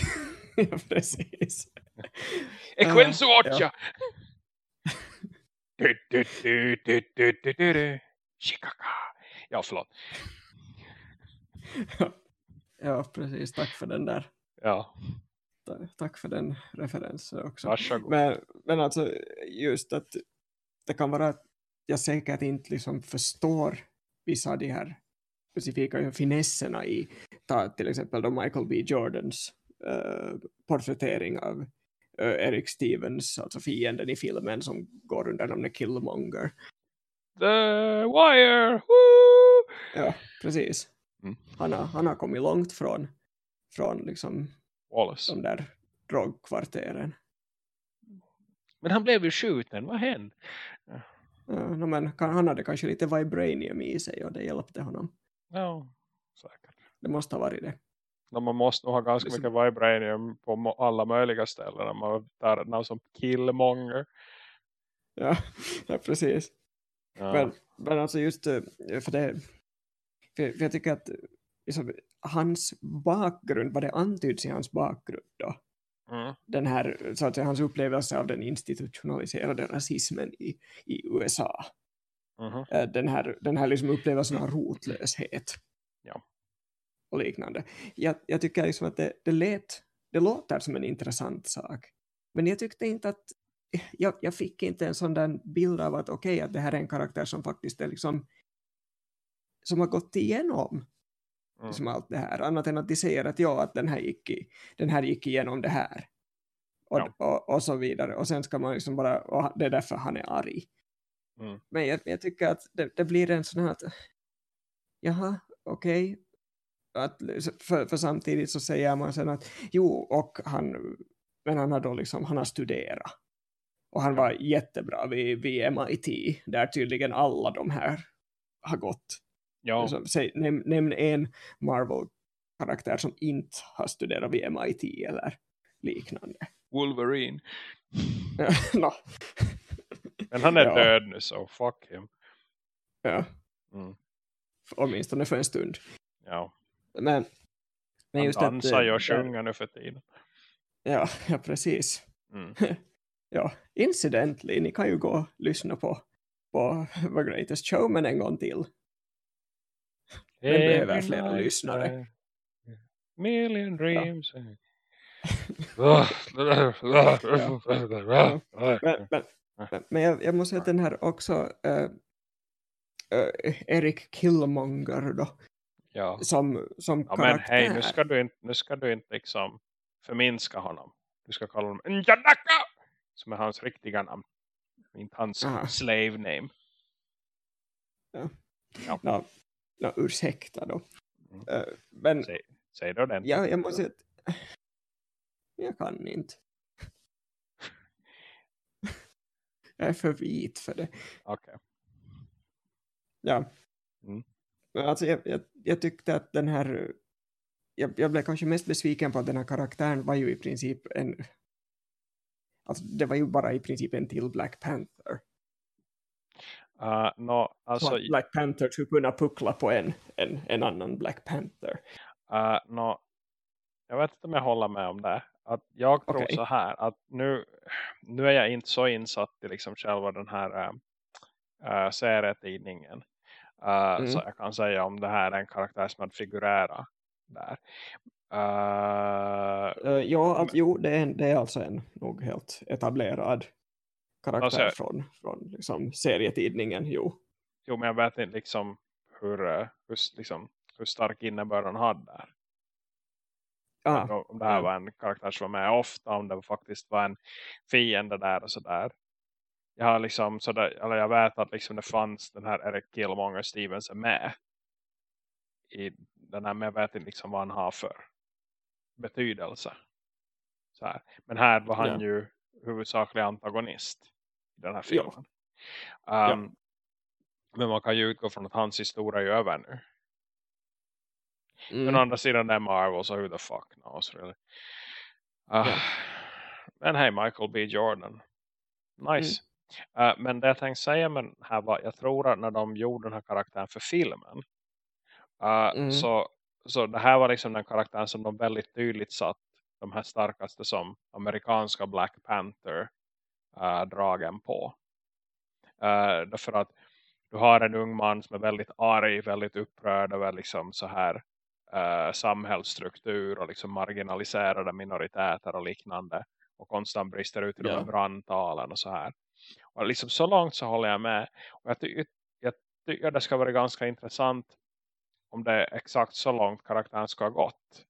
<laughs> ja, precis. <laughs> E Quenzo ja. Occia! Du, du, du, du, du, du, du, du. Chicago. Ja, förlåt. <laughs> ja, precis, tack för den där. Ja, Ta- Tack för den referensen också. varsågod. Men, men alltså just att det kan vara att jag säkert inte liksom förstår vissa av de här specifika finesserna i ta till exempel då Michael B. Jordans uh, porträttering av Eric Stevens, alltså fienden i filmen som går under namnet Killmonger. The Wire! Woo! Ja, precis. Mm. Han, har, han har kommit långt från, från liksom Wallace. de där drogkvarteren. Men han blev ju skjuten, vad hände? Ja, no, men kan- han hade kanske lite vibranium i sig och det hjälpte honom. Ja, säkert. Det måste ha varit det. Man måste ha ganska Liksom- mycket vibranium på alla möjliga ställen. Man tar namn som Killmonger. Ja, ja precis. Ja. Men, men alltså just eh, för det för, för jag tycker att eh, liksom, hans bakgrund, vad det antyds i hans bakgrund då, Mm. den här, så att säga, hans upplevelse av den institutionaliserade rasismen i, i USA. Mhm. Eh, Den här, den här liksom upplevelsen av rotlöshet. Ja. Och liknande. Jag, jag tycker liksom att det, det, lät, det låter som en intressant sak. Men jag tyckte inte att jag, jag fick inte en sån där bild av att okej, att det här är en karaktär som faktiskt är liksom som har gått igenom Mm. liksom allt det här. Annat än att de säger att ja, att den här gick, i, den här gick igenom det här. Och, Ja. och, och så vidare. Och sen ska man liksom bara, och det är därför han är arg. Mm. Men jag, jag tycker att det, det blir en sån här att, jaha, okej. Att, för, för samtidigt så säger man sen att jo, och han, men han har då liksom, han har studerat. Och han var jättebra vid, vid MIT, där tydligen alla de här har gått. Ja, Liksom, säg, näm, nämn en Marvel-karaktär som inte har studerat vid MIT eller liknande. Wolverine. <laughs> no. Men han är Ja. död nu så fuck him. ja, Mm. åtminstone för en stund. Ja. Men, men Han just att... dansar ju eh, och sjunger nu för tiden. Ja, <laughs> ja, precis. Mm. <laughs> Ja, incidentally, ni kan ju gå och lyssna på, på <laughs> The Greatest Showman en gång till. Den behöver flera night lyssnare. Million dreams. Ja. Men, men, men, men jag, jag måste säga att den här också äh, äh, Eric Killmonger då, ja. som, som ja, men karaktär. hej, nu ska du inte, nu ska du inte liksom förminska honom. Du ska kalla honom Njanaka! Som är hans riktiga namn. Inte hans Aha. slave name. No, no, ursäkta då. Mm. Äh, men Säg, säg då den. ja, jag måste säga att jag kan inte. <laughs> Jag är för vit för det. Okej. Ja. Mm. Alltså jag, jag, jag tyckte att den här jag, jag blev kanske mest besviken på att den här karaktären var ju i princip en alltså det var ju bara i princip en till Black Panther. Uh, no, Så alltså, Black Panther skulle kunna puckla på en, en, en annan Black Panther. uh, no, jag vet inte om jag håller med om det. Att jag tror Okej. så här. Att nu, nu är jag inte så insatt i liksom själva den här uh, serietidningen. Uh, Mm. Så jag kan säga om det här är en karaktär som hade figurerat där. Uh, Uh, ja, att, jo, det är, en, det är alltså en nog helt etablerad karaktär Alltså- från, från liksom, serietidningen, jo. jo, men jag vet inte liksom hur, hur, liksom, hur stark innebörd han hade där. Ah, om det här ja. var en karaktär som var med ofta, om det faktiskt var en fiende där och sådär. Jag har liksom sådär, eller jag vet att liksom det fanns den här Eric Killmonger Stevenson med i den här, men jag vet inte liksom vad han har för betydelse. Så här. Men här var han Ja. ju huvudsaklig antagonist i den här Ja. filmen. Um, Men man kan ju utgå från att hans historia är över nu. Mm. Men å andra sidan är Marvel så who the fuck knows really. Uh, Ja. Men hej Michael B. Jordan. Nice. Uh, men det jag tänkte säga med den här var jag tror att när de gjorde den här karaktären för filmen uh, Mm. så, så det här var liksom den karaktären som de väldigt tydligt satt de här starkaste som amerikanska Black Panther uh, dragen på. Uh, därför att du har en ung man som är väldigt arg, väldigt upprörd över liksom så här uh, samhällsstruktur och liksom marginaliserade minoriteter och liknande och konstant brister ut i de Ja. här brandtalen och så här. Och liksom så långt så håller jag med. Och jag, ty jag tycker det ska vara ganska intressant om det är exakt så långt karaktären ska ha gått.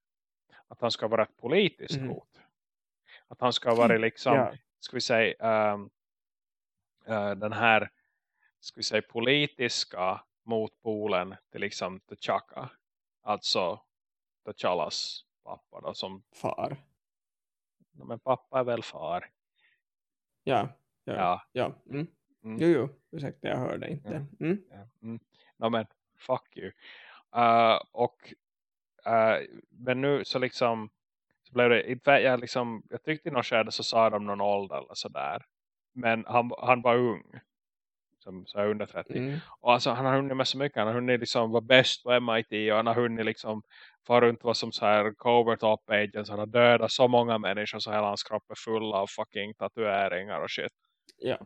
att han ska vara ett politiskt Mm. hot. Att han ska vara liksom, Ja. ska vi säga, um, uh, den här, ska vi säga, politiska motpolen till liksom T'Chaka. Alltså T'Challas pappa då, som, Far. men pappa är väl far. Ja. Ja. Ja. ja. Mm. Mm. Jo, jo. Ursäkta, jag hörde inte. Ja. Mm. Ja, Mm. No, men fuck you. Uh, och uh, men nu så liksom så blev det, jag liksom, jag tyckte i något skede så sa de någon ålder eller sådär. Men han, han var ung. Som så under 30. Mm. Och alltså han har hunnit med så mycket. Han har hunnit liksom vara bäst på MIT. Och han har hunnit liksom fara runt vad som så här covert up agents. Han har dödat så många människor så hela hans kropp är full av fucking tatueringar och shit. Ja.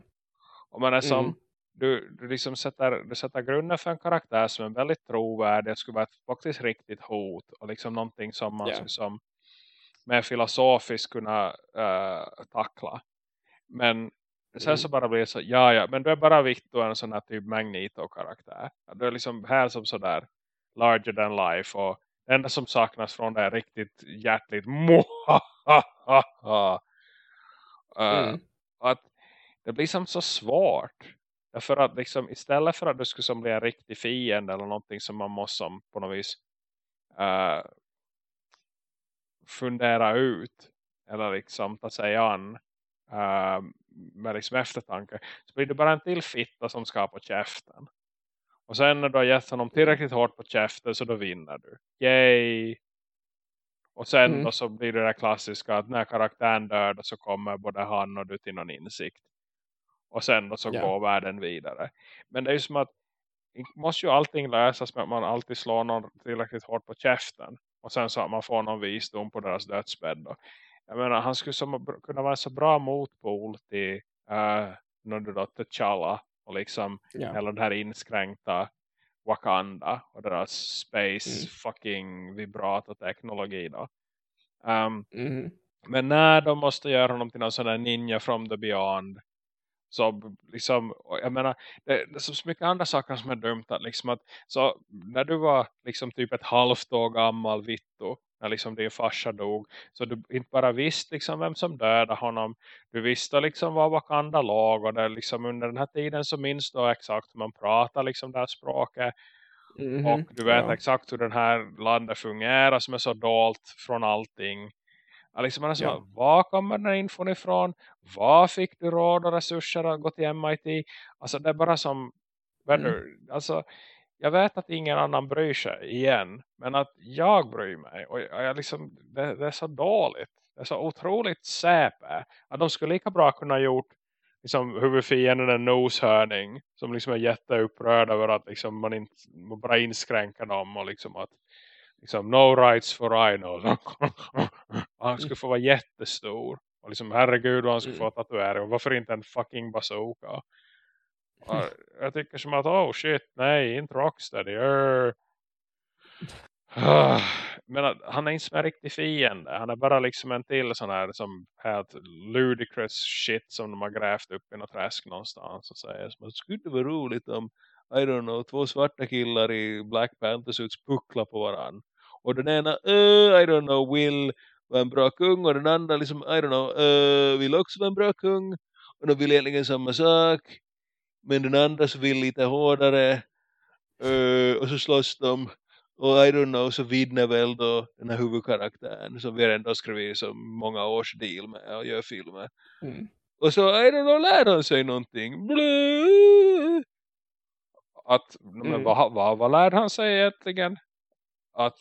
Och man är som, Mm. du, du liksom sätter, du sätter grunden för en karaktär som är väldigt trovärdig. Det skulle vara ett faktiskt riktigt hot. Och liksom någonting som man Ja. skulle som mer filosofiskt kunna eh, tackla. Men sen Mm. så bara blir det så, ja ja, men du är bara Victor en sån här typ Magneto-karaktär. Du är liksom här som sådär larger than life. Och det enda som saknas från det är riktigt hjärtligt. <laughs> Uh, Mm. att det blir som så svårt. Därför att liksom, istället för att du skulle som bli en riktig fiende eller någonting som man måste som på något vis eh, fundera ut eller liksom ta sig an eh, med liksom eftertanke så blir det bara en till fitta som ska på käften. Och sen när du har gett honom tillräckligt hårt på käften så då vinner du. Yay! Och sen Mm. då så blir det det klassiska att när karaktären dör så kommer både han och du till någon insikt. Och sen så Ja. går världen vidare. Men det är ju som att måste ju allting lösas med att man alltid slår någon tillräckligt hårt på käften. Och sen så att man får någon visdom på deras dödsbädd. Då. Jag menar, han skulle som, kunna vara en så bra motpol till uh, när du då T'Challa och liksom Ja. hela den här inskränkta Wakanda och deras space Mm. fucking vibrato-teknologi då. Um, Mm. men när de måste göra honom till någon sån där ninja from the beyond. Så liksom, jag menar, det, det är så mycket andra saker som är dumt. Att liksom att, så när du var liksom typ ett halvt år gammal Vitto. När liksom din farsa dog. Så du inte bara visste liksom vem som dödade honom. Du visste liksom vad Wakanda låg. Och det liksom under den här tiden så minns du exakt hur man pratar liksom det här språket. Mhm. Och du vet ja. exakt hur den här landet fungerar som är så dolt från allting. Liksom man är så, Ja. Var kommer den här infon ifrån? Var fick du råd och resurser att gå till MIT? Alltså det är bara som... Mm. Alltså, jag vet att ingen annan bryr sig igen. Men att jag bryr mig. Och jag, liksom, det, det är så dåligt. Det är så otroligt säpe. Att de skulle lika bra kunna gjort liksom, huvudfienden en noshörning. Som liksom är jätteupprörd över att liksom, man inte man bara inskränker dem. Och liksom att liksom, no rights for rhinos. <laughs> han skulle få vara jättestor. Och liksom, herregud vad han skulle få få tatuering. Och varför inte en fucking bazooka? Och jag tycker som att, oh shit, nej, inte Rocksteady. <sighs> Men att han är inte som en riktig fiende. Han är bara liksom en till sån här som helt ludicrous shit som de har grävt upp i något träsk någonstans. Och säger som att det skulle det vara roligt om, I don't know, två svarta killar i Black Panthers suits puckla på varann. Och den ena, uh, I don't know, vill vara en bra kung. Och den andra liksom, I don't know, uh, vill också vara en bra kung. Och de vill egentligen samma sak. Men den andra så vill lite hårdare. Eh, och så slåss de. Och I don't know så vinner väl då den här huvudkaraktären. Som vi ändå skrivit så många års deal med och gör filmer. Mm. Och så I don't know lär han sig någonting. Blö. Att, men Mm. vad, vad, vad lärde han sig egentligen? Att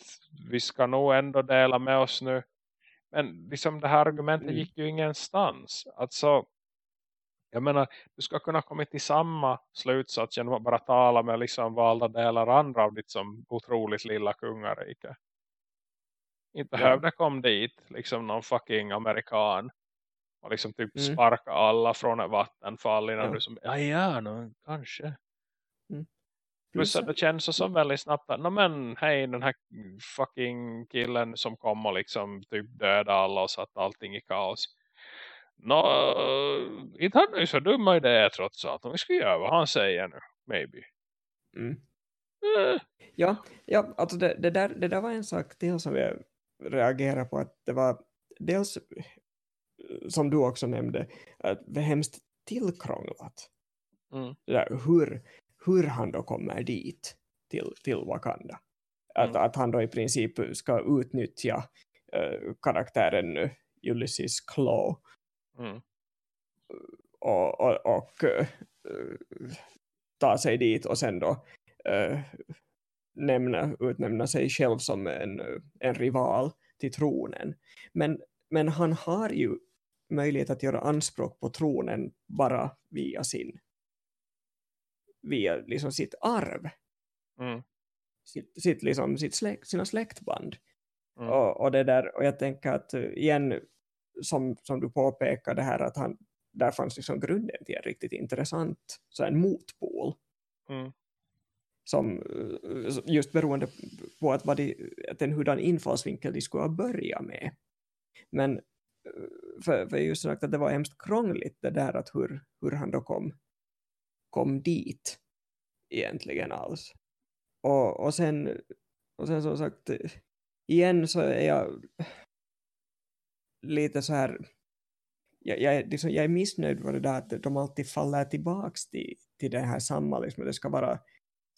vi ska nog ändå dela med oss nu. Men liksom det här argumentet Mm. gick ju ingenstans. Alltså, jag menar, du ska kunna komma till samma slutsats genom att bara tala med liksom valda delar andra av ditt som otroligt lilla kungarike. Inte Ja. behövde kom dit liksom någon fucking amerikan och liksom typ Mm. sparka alla från ett vattenfall innan Ja. du som, ja ja, no, kanske. Plus att det känns som väldigt snabbt att, no, men hej den här fucking killen som kom och liksom typ dödade alla och satt allting i kaos. Nå, inte hade ju så dumma idéer trots allt. Om vi ska göra vad han säger nu, maybe. mm. Eh, Ja, ja alltså det, det, där, det där var en sak till som vi reagera på att det var dels som du också nämnde att det är hemskt tillkrånglat Mm. där, hur, hur han då kommer dit till, till Wakanda att, Mm. att han då i princip ska utnyttja eh, karaktären Ulysses Claw Mm. och, och, och eh, ta sig dit och sen då eh, nämna, utnämna sig själv som en, en rival till tronen. Men, men han har ju möjlighet att göra anspråk på tronen bara via sin via liksom sitt arv, Mm. sitt, sitt, liksom, sitt släkt, sina släktband. Mm. Och, och det där, och jag tänker att eh, igen, som, som du påpekar det här att han, där fanns liksom grunden till en riktigt intressant så en motpol Mm. som eh, just beroende på att, vad de, att en hurdan infallsvinkel de skulle ha börjat med. Men eh, för, för just sagt att det var hemskt krångligt det där att hur, hur han då kom, kom dit egentligen alls. Och, och, sen, och sen som sagt igen så är jag lite så här jag, jag, är liksom, jag är missnöjd med det där att de alltid faller tillbaks till, till det här samma, liksom, det ska vara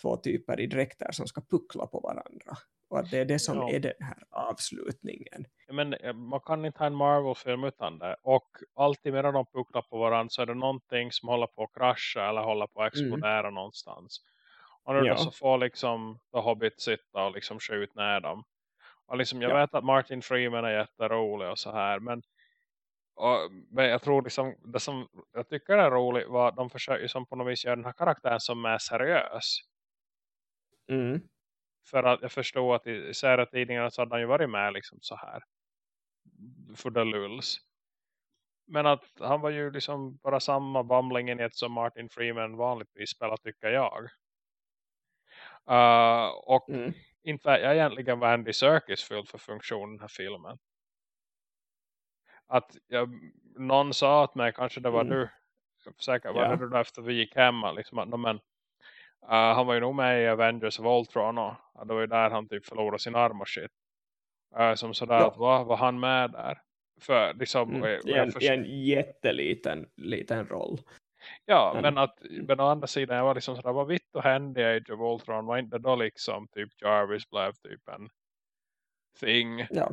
två typer i dräkter som ska puckla på varandra. Och att det är det som Ja. är den här avslutningen. Men eh, man kan inte ha en Marvel-film utan det. Och alltid medan de pucklar på varandra så är det någonting som håller på att krascha eller håller på att explodera någonstans. Och nu Ja. så får liksom The Hobbit sitta och liksom skjuta ner dem. Och liksom, jag Ja. vet att Martin Freeman är jätterolig och så här. Men, och, men jag tror liksom, det som jag tycker är roligt var att de försöker som på något vis göra den här karaktären som är seriös. Mm. För att jag förstår att i serietidningarna så hade han ju varit med liksom så här. För the lulls. Men att han var ju liksom bara samma bamlingen i ett som Martin Freeman vanligtvis spelar tycker jag. Uh, och Mm. inte jag egentligen vad Andy Serkis fyllt för funktion i den här filmen. Att jag, någon sa att mig, kanske det var Mm. du, säkert var Ja. det du efter vi gick hemma, liksom att, men, han var ju nog med i Avengers of Ultron och, det var ju där han typ förlorade sin arm och shit. Uh, som sådär, Ja. att var, var han med där? För liksom, Mm. och I, en, först- I en jätteliten liten roll. Ja, Men- men, att, men å andra sidan jag var liksom sådär, vad vitt och hände i Age of Ultron? Var inte då liksom typ Jarvis blev typ en thing? Ja.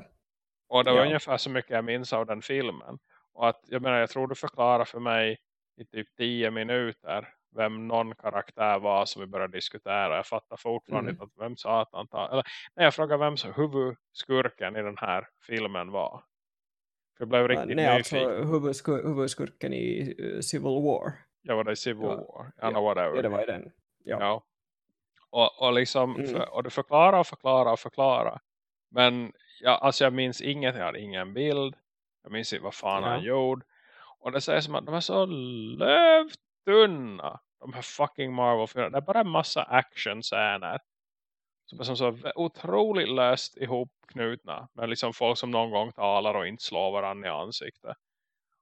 Och det var Ja. ungefär så mycket jag minns av den filmen. Och att, jag menar, jag tror du förklarar för mig i typ 10 minuter vem någon karaktär var som vi började diskutera. Jag fattar fortfarande Mm. inte att vem satan tar, eller nej, jag frågar vem som huvudskurken i den här filmen var. För jag blev riktigt Nej, alltså nyfiken. huvudskur, huvudskurken i eh, Civil War. Jag var det i Civil Ja. War. Ja, whatever. Ja, det var den. Ja. Ja. Och, och liksom, Mm. för, och du förklarar och förklarar och förklarar. Men ja, alltså jag minns inget, jag hade ingen bild. Jag minns inte vad fan Ja. han gjorde. Och det säger som att de är så lövtunna. De här fucking Marvel-filmerna. Det är bara en massa actionscener. Som är som så otroligt löst ihopknutna. Med liksom folk som någon gång talar och inte slår varandra i ansiktet.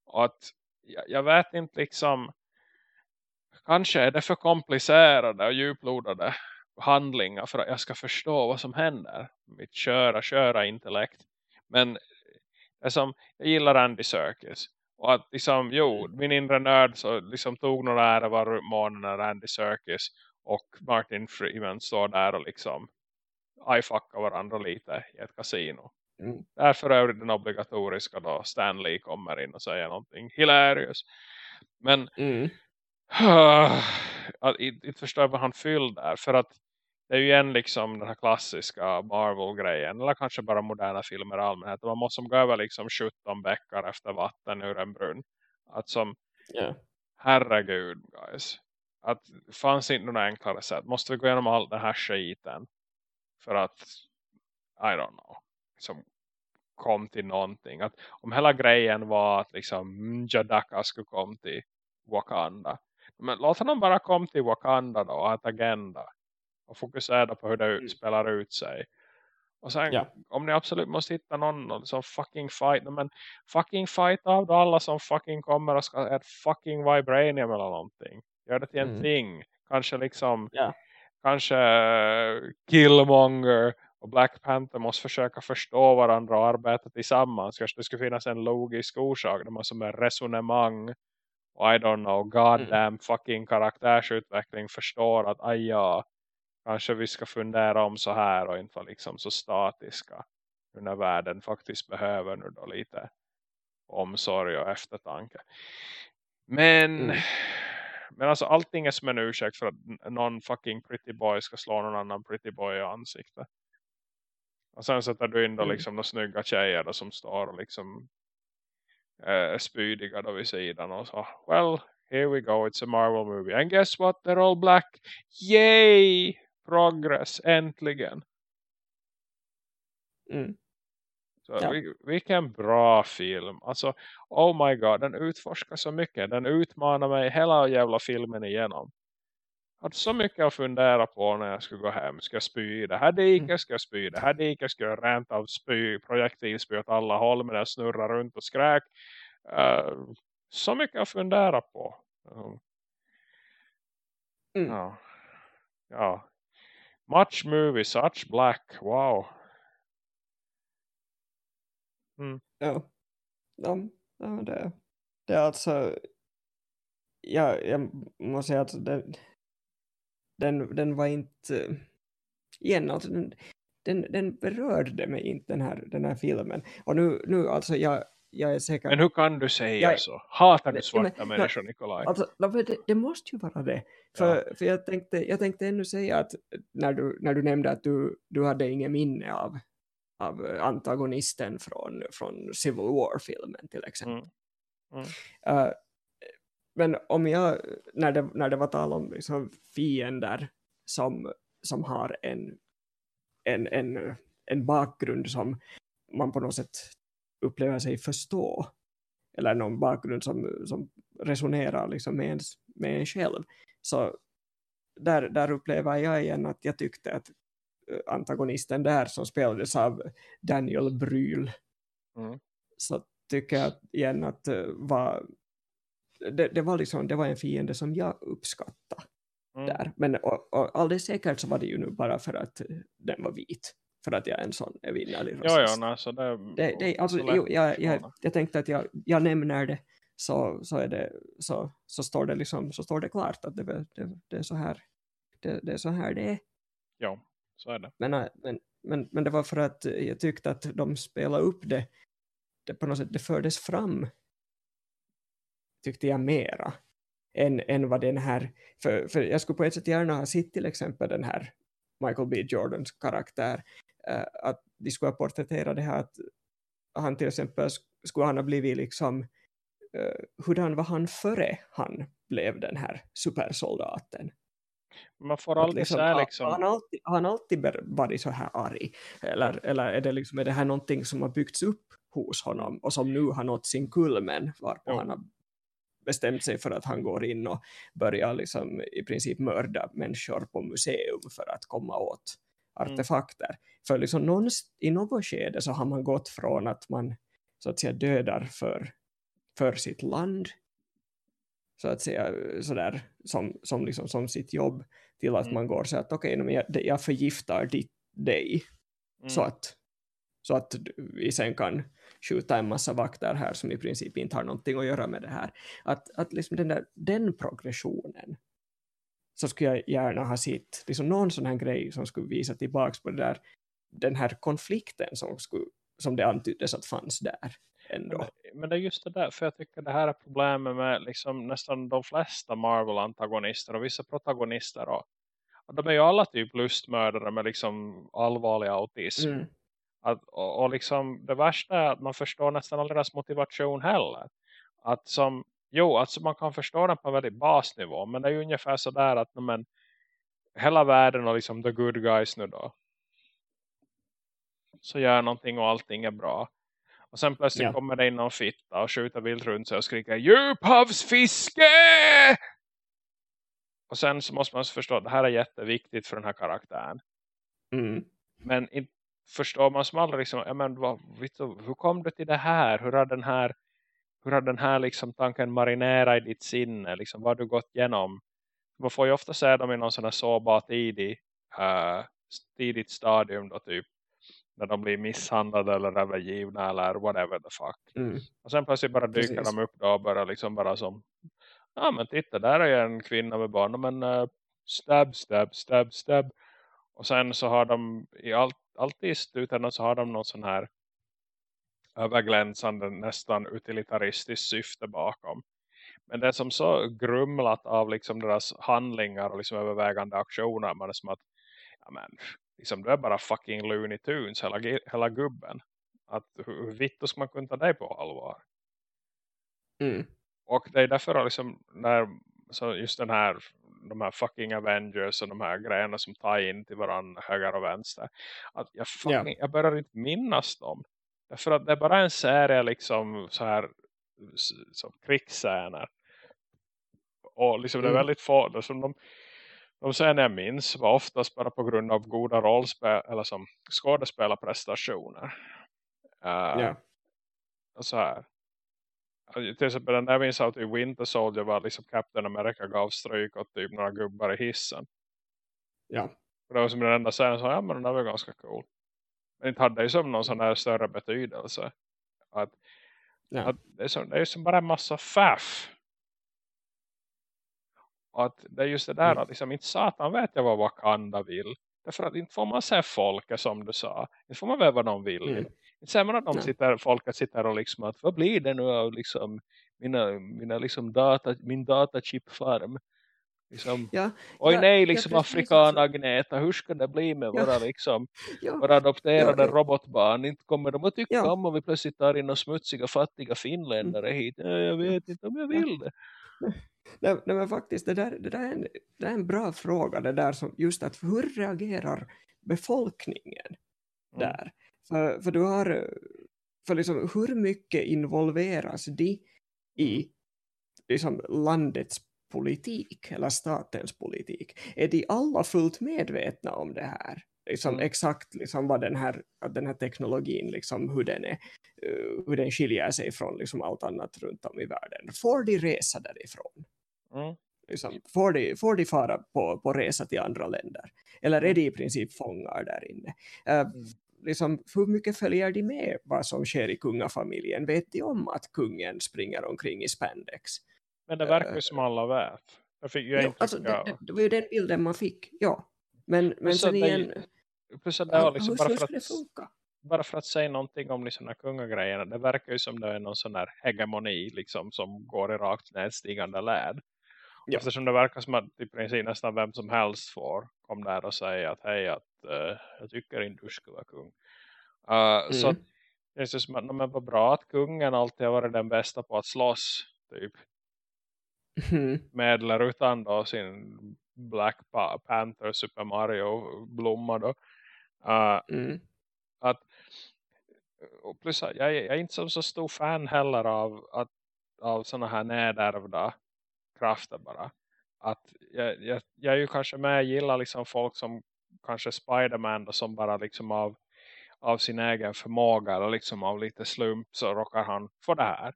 Och att jag, jag vet inte liksom. Kanske är det för komplicerade och djuplodade handlingar för att jag ska förstå vad som händer. Mitt köra, köra intellekt. Men det som, jag gillar Andy Serkis. Och att liksom, jo, min inre nörd så liksom tog några ära var runt månen när Andy Serkis och Martin Freeman står där och liksom eye-fuckar varandra lite i ett kasino. Mm. Därför är den obligatoriska då Stanley kommer in och säger någonting hilarious. Men Mm. <sighs> att inte, inte förstår vad han fyllde där. För att det är ju igen liksom den här klassiska Marvel-grejen. Eller kanske bara moderna filmer i allmänhet. Man måste gå över liksom 17 bäckar efter vatten ur en brunn. Att som, Ja. herregud guys. Att fanns inte några enklare sätt. Måste vi gå igenom all den här skiten. För att, I don't know. Liksom kom till någonting. Att om hela grejen var att liksom Jadaka skulle komma till Wakanda. Men låt honom bara komma till Wakanda då ett agenda. Och fokusera på hur det Mm. spelar ut sig. Och sen Ja. om ni absolut måste hitta någon, någon som fucking fight. Men fucking fight av alla som fucking kommer och ska ha ett fucking vibranium eller någonting. Gör det till en Mm. thing. Kanske liksom Ja. kanske eh, Killmonger och Black Panther måste försöka förstå varandra och arbeta tillsammans. Kanske det skulle finnas en logisk orsak. De har som en resonemang. Och I don't know, goddamn mm. fucking karaktärsutveckling förstår att aj ja, kanske vi ska fundera om så här och inte vara liksom så statiska. När världen faktiskt behöver nu då lite omsorg och eftertanke. Men, mm. men alltså allting är som en ursäkt för att någon fucking pretty boy ska slå någon annan pretty boy i ansiktet. Och sen sätter du in då mm. liksom de snygga tjejer då som står och liksom äh, spydiga då vid sidan och så, well, here we go, it's a Marvel movie. And guess what, they're all black. Yay! Progress, äntligen. Mm. Så ja. vilken bra film. Alltså, oh my god, den utforskar så mycket. Den utmanar mig hela jävla filmen igenom. Jag hade så mycket att fundera på när jag skulle gå hem. Ska jag spy i det här diket? Mm. Ska jag spy i det här diket? Ska jag rent av spy, projektilspy åt alla håll medan jag snurrar runt och skräk? Uh, så mycket att fundera på. Mm. Ja. ja. Much movie, such black. Wow. Mm. Ja. Ja, ja det, det är alltså ja, jag måste säga att den, den, den var inte igen alltså den, den, den berörde mig inte den här, den här filmen och nu, nu alltså jag, jag är säker men hur kan du säga jag, så? hatar du svarta men, människor Nikolaj? Alltså, det, det, måste ju vara det för, ja. för jag, tänkte, jag tänkte ännu säga att när du, när du nämnde att du, du hade ingen minne av av antagonisten från, från Civil War-filmen till exempel. Mm. Mm. Uh, men om jag, när det, när det var tal om liksom fiender som, som har en, en, en, en bakgrund som man på något sätt upplever sig förstå eller någon bakgrund som, som resonerar liksom med, ens, med en själv så där, där upplever jag igen att jag tyckte att antagonisten där som spelades av Daniel Bryl mm. så tycker jag igen att uh, var, det, det, var liksom, det var en fiende som jag uppskattade mm. där. Men och, och alldeles säkert så var det ju nu bara för att den var vit. För att jag är en sån evinnerlig rasist. Ja, ja, nej, så det, det, det alltså, jo, jag, jag, jag tänkte att jag, jag nämner det så, så, är det, så, så, står det liksom, så står det klart att det, det, det är så här det, det är så här det är. Ja så är det. Men, äh, men, men, men det var för att jag tyckte att de spelade upp det, det på något sätt, det fördes fram tyckte jag mera än, än vad den här, för, för jag skulle på ett sätt gärna ha sett till exempel den här Michael B. Jordans karaktär, att de skulle ha porträtterat det här att han till exempel skulle han ha blivit liksom uh, hurdan var han före han blev den här supersoldaten man får aldrig liksom, säga liksom... Har han alltid, har han alltid varit så här arg? Eller, eller är, det liksom, är det här någonting som har byggts upp hos honom och som nu har nått sin kulmen varpå jo. han har bestämt sig för att han går in och börjar liksom i princip mörda människor på museum för att komma åt mm. Artefakter. Mm. För liksom någonstans, i något skede så har man gått från att man så att säga dödar för, för sitt land så att säga sådär som, som, liksom, som sitt jobb till att mm. man går så att okej, okay, jag, jag förgiftar ditt, dig mm. så, att, så att vi sen kan skjuta en massa vakter här som i princip inte har någonting att göra med det här. Att, att liksom den, där, den progressionen så skulle jag gärna ha sett liksom någon sån här grej som skulle visa tillbaka på det där, den här konflikten som, skulle, som det antyddes att fanns där ändå. Men, men det är just det där, för jag tycker det här är problemet med liksom nästan de flesta Marvel-antagonister och vissa protagonister. Och, och de är ju alla typ lustmördare med liksom allvarlig autism. Mm. Att, och, och liksom det värsta är att man förstår nästan all deras motivation heller. Att som, jo, alltså man kan förstå den på en väldigt basnivå. Men det är ju ungefär sådär att men, hela världen och liksom the good guys nu då. Så gör någonting och allting är bra. Och sen plötsligt ja. kommer det in någon fitta och skjuter vilt runt sig och skriker djuphavsfiske! Och sen så måste man förstå att det här är jätteviktigt för den här karaktären. Mm. Men förstår man som aldrig liksom, ja, men, vad, hur kom du till det här? Hur har den här, hur har den här liksom, tanken marinera i ditt sinne? Liksom, vad har du gått igenom? Man får ju ofta se dem i någon sån här sårbar tidig uh, tidigt stadium då typ när de blir misshandlade eller övergivna eller whatever the fuck. Mm. Och sen plötsligt bara dyker Precis. de upp då och börjar liksom bara som ja men titta där är en kvinna med barn men uh, stab, stab, stab, stab. Och sen så har de i allt, alltid i slutändan så har de någon sån här överglänsande nästan utilitaristiskt syfte bakom. Men det är som så grumlat av liksom deras handlingar och liksom övervägande aktioner. Man är som att ja men, liksom, du är bara fucking Looney Tunes hela, hela gubben. Att, hur, vitt ska man kunna ta dig på allvar? Mm. Och det är därför liksom när så just den här de här fucking Avengers och de här grejerna som tar in till varandra höger och vänster. Att jag, fucking, Ja. jag börjar inte minnas dem. Därför att det är bara en serie liksom så här som krigsscener. Och liksom det är Mm. väldigt få. som de, de scener jag minns var oftast bara på grund av goda rollspel eller som skådespelarprestationer. Uh, Ja. och så här. Till exempel den där minns att i Winter Soldier var liksom Captain America gav stryk åt typ några gubbar i hissen. Ja. Och det var som den enda scenen så ja men den där var ganska cool. Men inte hade det som någon sån här större betydelse. Att, Ja. att det, är som, det är ju som bara en massa faff. Att det är just det där Mm. att liksom inte satan vet jag vad Wakanda vill. Därför att inte får man se folket som du sa. Inte får man väl vad de vill. Mm. Inte säger man att de sitter, folket sitter och liksom att vad blir det nu av liksom mina, mina liksom data, min datachipfarm. Liksom, Ja. oj ja, nej ja, liksom precis, afrikan. Agneta, hur ska det bli med Ja. våra liksom Ja. våra adopterade Ja, ja. robotbarn? Inte kommer de att tycka Ja. om om vi plötsligt tar in några smutsiga fattiga finländare hit. Ja, jag vet inte om jag Ja. vill det. Nej, nej men faktiskt, det där, det, där är en, det är en bra fråga. Det där som, just att hur reagerar befolkningen Mm. där? För, för du har, för liksom hur mycket involveras de i liksom landets politik eller statens politik? Är de alla fullt medvetna om det här? Liksom Mm. exakt liksom vad den här, den här teknologin, liksom hur den, är, eh, hur den skiljer sig från liksom allt annat runt om i världen. Får de resa därifrån? Mm. liksom, får, de, får de fara på, på resa till andra länder? Eller är de i princip fångar där inne? Uh, liksom, hur mycket följer de med vad som sker i kungafamiljen? Vet de om att kungen springer omkring i spandex? Men det verkar Eh, ju som alla vet. Jag fick ju intryck alltså, det, det, det var ju den bilden man fick, ja. Men, men så sen det är ju- igen, Plus att det var liksom bara skulle för det att bara för att säga någonting om liksom här kungagrejerna. Det verkar ju som det är någon sån här hegemoni liksom, som går i rakt nedstigande led. Ja. Eftersom det verkar som att i princip nästan vem som helst får kom där och säga att hej, att, eh, jag tycker inte du ska vara kung. Uh, Så Mm. att det är så som att men vad bra att kungen alltid har varit den bästa på att slåss. Typ Mm. med eller utan då sin Black Pa- Panther Super Mario blomma då. Uh, Mm. att och plus jag, jag är inte så, så stor fan heller av, att, av såna här nedärvda krafter bara. Att jag, jag, jag är ju kanske med, jag gillar liksom folk som kanske Spiderman som bara liksom av, av sin egen förmåga eller liksom av lite slump så råkar han få det här.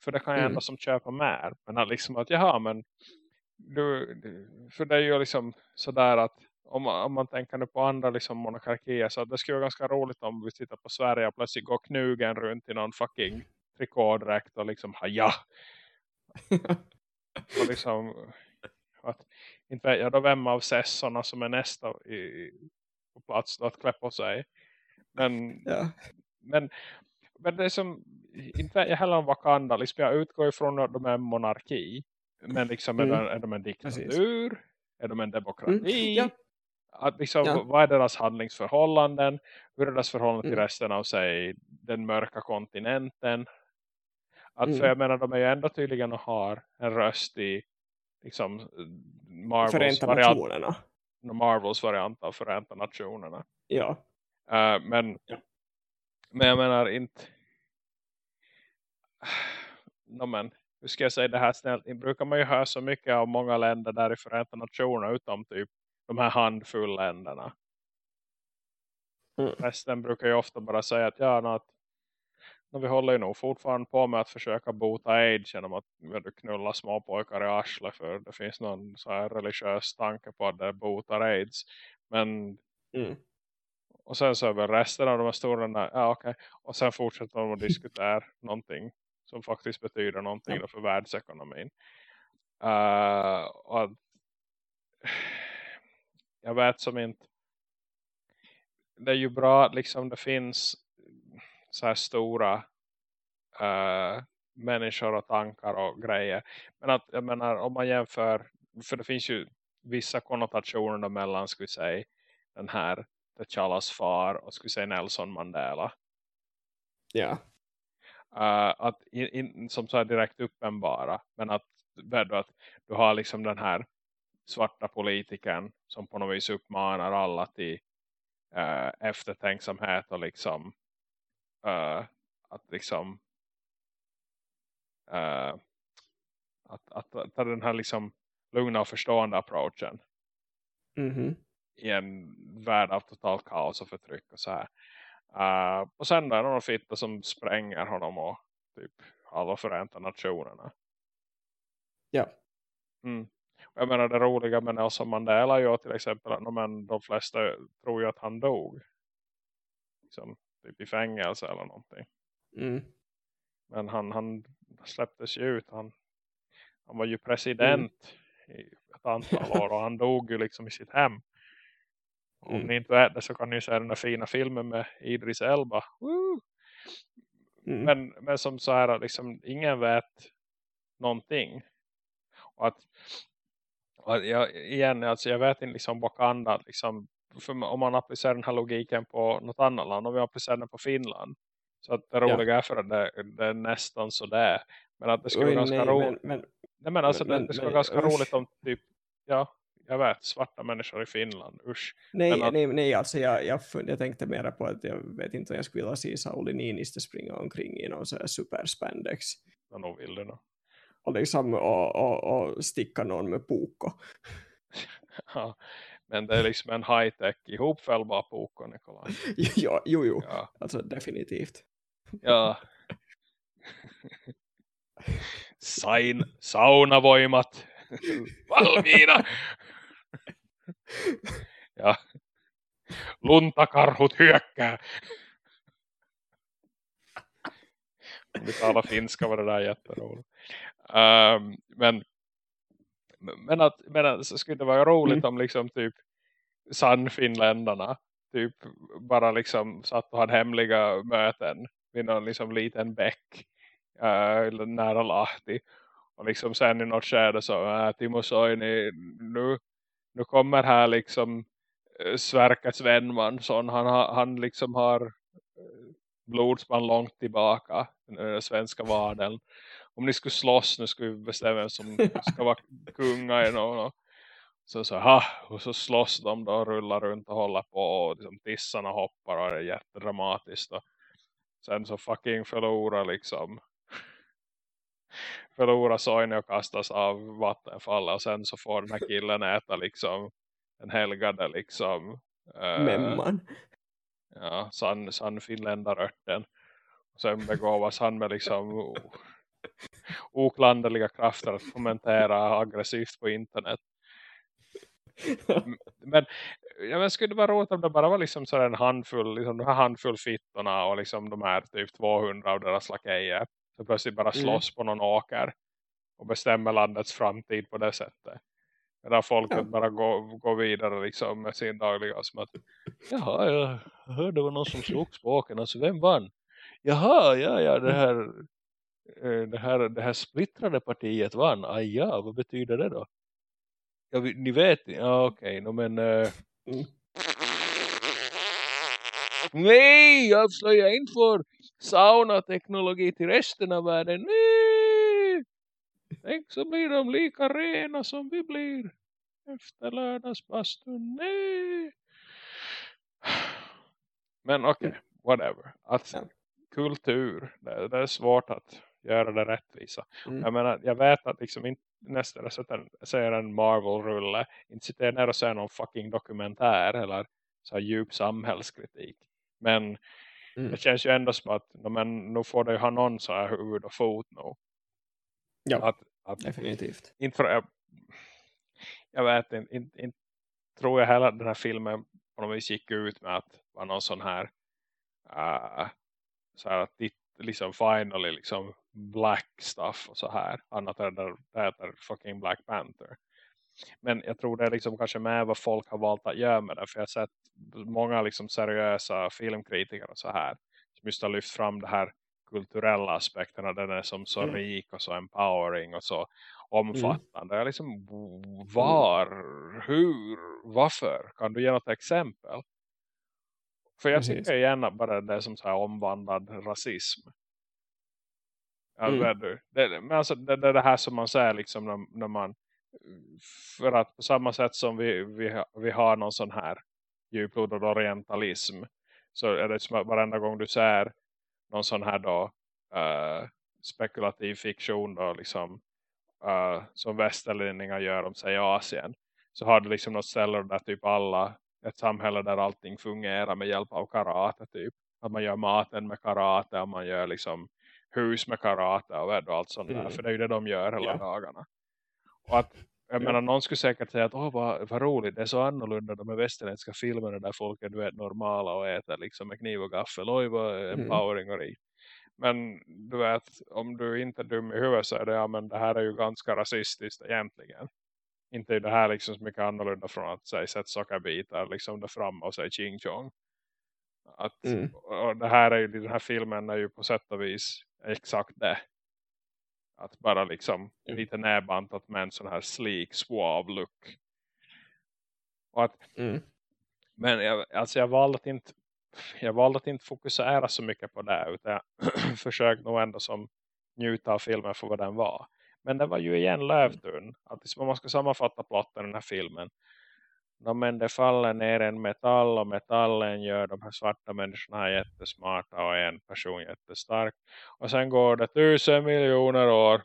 För det kan jag Mm. ändå som köpa med. Men att liksom att jaha men du, för det är ju liksom sådär att om man, om man tänker nu på andra liksom monarkier så det skulle vara ganska roligt om vi tittar på Sverige och plötsligt går knugen runt i någon fucking trikådräkt och liksom haja <laughs> och liksom att, inte vet jag då vem av sessorna som är nästa i, på plats då att klä på sig men, ja. men men det är som inte heller om Wakanda liksom jag utgår ifrån att de är en monarki men liksom är, Mm. de, är de en Precis. diktatur är de en demokrati Mm. Ja. att liksom, Ja. vad är deras handlingsförhållanden hur är deras förhållande till Mm. resten av sig den mörka kontinenten att Mm. för jag menar de är ju ändå tydligen och har en röst i liksom Marvels variant. Marvels variant av Förenta nationerna Ja. Eh, men Ja. men jag menar inte no, men hur ska jag säga det här snällt det brukar man ju höra så mycket av många länder där i Förenta nationerna utom typ de här handfull länderna Mm. resten brukar ju ofta bara säga att ja, att no, vi håller ju nog fortfarande på med att försöka bota aids genom att ja, du knullar små pojkar i arsle för det finns någon så här religiös tanke på att det botar aids men Mm. Och sen så väl resten av de här storarna, ja okej. Okay. Och sen fortsätter de att diskutera någonting som faktiskt betyder någonting ja. för världsekonomin. Uh, och jag vet som inte det är ju bra att liksom det finns så här stora uh, människor och tankar och grejer. Men att jag menar om man jämför, för det finns ju vissa konnotationer mellan skulle säga den här T'Challas far och skulle säga Nelson Mandela. Ja. Uh, att in, in, som så är direkt uppenbara. Men att, att du har liksom den här svarta politikern som på något vis uppmanar alla till uh, eftertänksamhet och liksom uh, att liksom uh, att, att, ta den här liksom lugna och förstående approachen mm -hmm. i en värld av totalt kaos och förtryck och så här. Uh, och sen är det någon fitta som spränger honom och typ alla förenta nationerna. Ja. Mm. Jag menar det roliga med Nelson Mandela ju till exempel att men, de flesta tror ju att han dog. Liksom, typ i fängelse eller någonting. Mm. Men han, han släpptes ju ut. Han, han var ju president mm. i ett antal år och han dog ju liksom i sitt hem. Om mm. ni inte vet det så kan ni se den där fina filmen med Idris Elba. Mm. Men, men som så här, liksom, ingen vet någonting. Och att, och att jag, igen, alltså jag vet inte liksom Wakanda, liksom, om man applicerar den här logiken på något annat land, om vi applicerar den på Finland. Så att det roliga ja. är för att det, det är nästan sådär. Men att det skulle vara ganska roligt. Men, men, nej, men alltså men, det, det skulle vara ganska usch. roligt om typ, ja, jag vet, svarta människor i Finland, usch. Nej, att... nej, nej alltså jag, jag, jag tänkte mera på att jag vet inte om jag skulle vilja se Sauli Niinistö springa omkring i någon här superspandex. Ja, nog vill det nog. Och liksom och, och, och sticka någon med poko. <laughs> ja, men det är liksom en high-tech ihopfällbar poko, Nikolaj. <laughs> ja, jo, jo. Ja. Alltså definitivt. ja. <laughs> Sain, saunavoimat. Valmiina. Ja. Luntakarhut hyökkää. Om vi talar finska var det där jätteroligt. Um, men men att, men att så skulle det vara roligt mm. om liksom typ sannfinländarna typ bara liksom satt och hade hemliga möten vid någon liksom liten bäck uh, nära Lahti och liksom sen i något skede så äh, Timo Soini nu, nu kommer här liksom äh, Sverkets vänmansson han, han liksom har äh, blodspann långt tillbaka den svenska vadeln. Om ni skulle slåss nu skulle vi bestämma vem som <laughs> ska vara kunga i någon så så ha och så slåss de då och rullar runt och håller på och liksom tissarna hoppar och det är jättedramatiskt och sen så fucking förlorar liksom förlorar Soini och kastas av vattenfallet och sen så får den här killen äta liksom en helgade liksom äh, Memman. Ja, sann, sann finländarörten. Och sen begåvas han med liksom oklanderliga krafter att kommentera aggressivt på internet. Men jag men, skulle det vara roligt om det bara var liksom så en handfull, liksom de här handfull fittorna och liksom de här typ 200 av deras lakejer så plötsligt bara mm. slåss mm. på någon åker och bestämmer landets framtid på det sättet. Medan folket ja. bara går, går vidare liksom med sin dagliga som att Jaha, jag hörde det var någon som slogs <laughs> på åkern. Alltså vem vann? Jaha, ja, ja, det här eh, det här, det här splittrade partiet vann. Aj, ja, vad betyder det då? Ja, ni vet, ja okej, okay, men uh... mm. Nej, avslöja inte för saunateknologi till resten av världen. Nej! Tänk så blir de lika rena som vi blir efter lördagsbastun. Nej! Men okej, okay, whatever. Alltså, kultur, det, det, är svårt att göra det rättvisa. Mm. Jag menar, jag vet att liksom inte nästan jag ser en Marvel-rulle, inte sitter jag ner och ser någon fucking dokumentär eller så djup samhällskritik. Men mm. det känns ju ändå som att men, nu får ju ha någon så här huvud och fot nu. Ja, att, att, definitivt. Inte för, jag, jag vet inte, inte, inte tror jag heller den här filmen på något vis gick ut med att vara någon sån här uh, så här att liksom finally liksom black stuff och så här. Annat än det heter fucking Black Panther. Men jag tror det är liksom kanske med vad folk har valt att göra med det. För jag har sett många liksom seriösa filmkritiker och så här. Som just har lyft fram det här kulturella aspekterna. Den är som så mm. rik och så empowering och så omfattande. Mm. Liksom, var, hur, varför? Kan du ge något exempel? För jag Precis. tycker gärna bara det som så här omvandlad rasism. Ja, mm. det, men alltså, det, det, det här som man säger liksom när, när man för att på samma sätt som vi, vi, vi har någon sån här djuplodad orientalism så är det som att varenda gång du ser någon sån här då uh, spekulativ fiktion då liksom uh, som västerlänningar gör om sig i Asien så har du liksom något ställe där typ alla ett samhälle där allting fungerar med hjälp av karate typ. Att man gör maten med karate och man gör liksom hus med karate och allt sånt där. Mm. För det är ju det de gör hela ja. dagarna. Och att, jag menar, någon skulle säkert säga att åh vad, vad roligt, det är så annorlunda de här västerländska filmerna där folk är du vet, normala och äter liksom med kniv och gaffel. Oj vad mm. empowering och rikt. Men du vet, om du inte är dum i huvudet så är det, ja men det här är ju ganska rasistiskt egentligen. Inte det här liksom så mycket annorlunda från att säga sätt sockerbitar liksom där framme och säga ching chong. Att, mm. och det här är ju, den här filmen är ju på sätt och vis exakt det. Att bara liksom mm. lite närbantat med en sån här sleek, suave look. Och att, mm. Men jag, alltså jag valde att inte jag valde att inte fokusera så mycket på det utan jag <clears throat> försökte nog ändå som njuta av filmen för vad den var. Men det var ju igen lövtunn. Att liksom, om man ska sammanfatta plotten i den här filmen. No, men det faller ner en metall och metallen gör de här svarta människorna jättesmarta och en person jättestark. Och sen går det tusen miljoner år.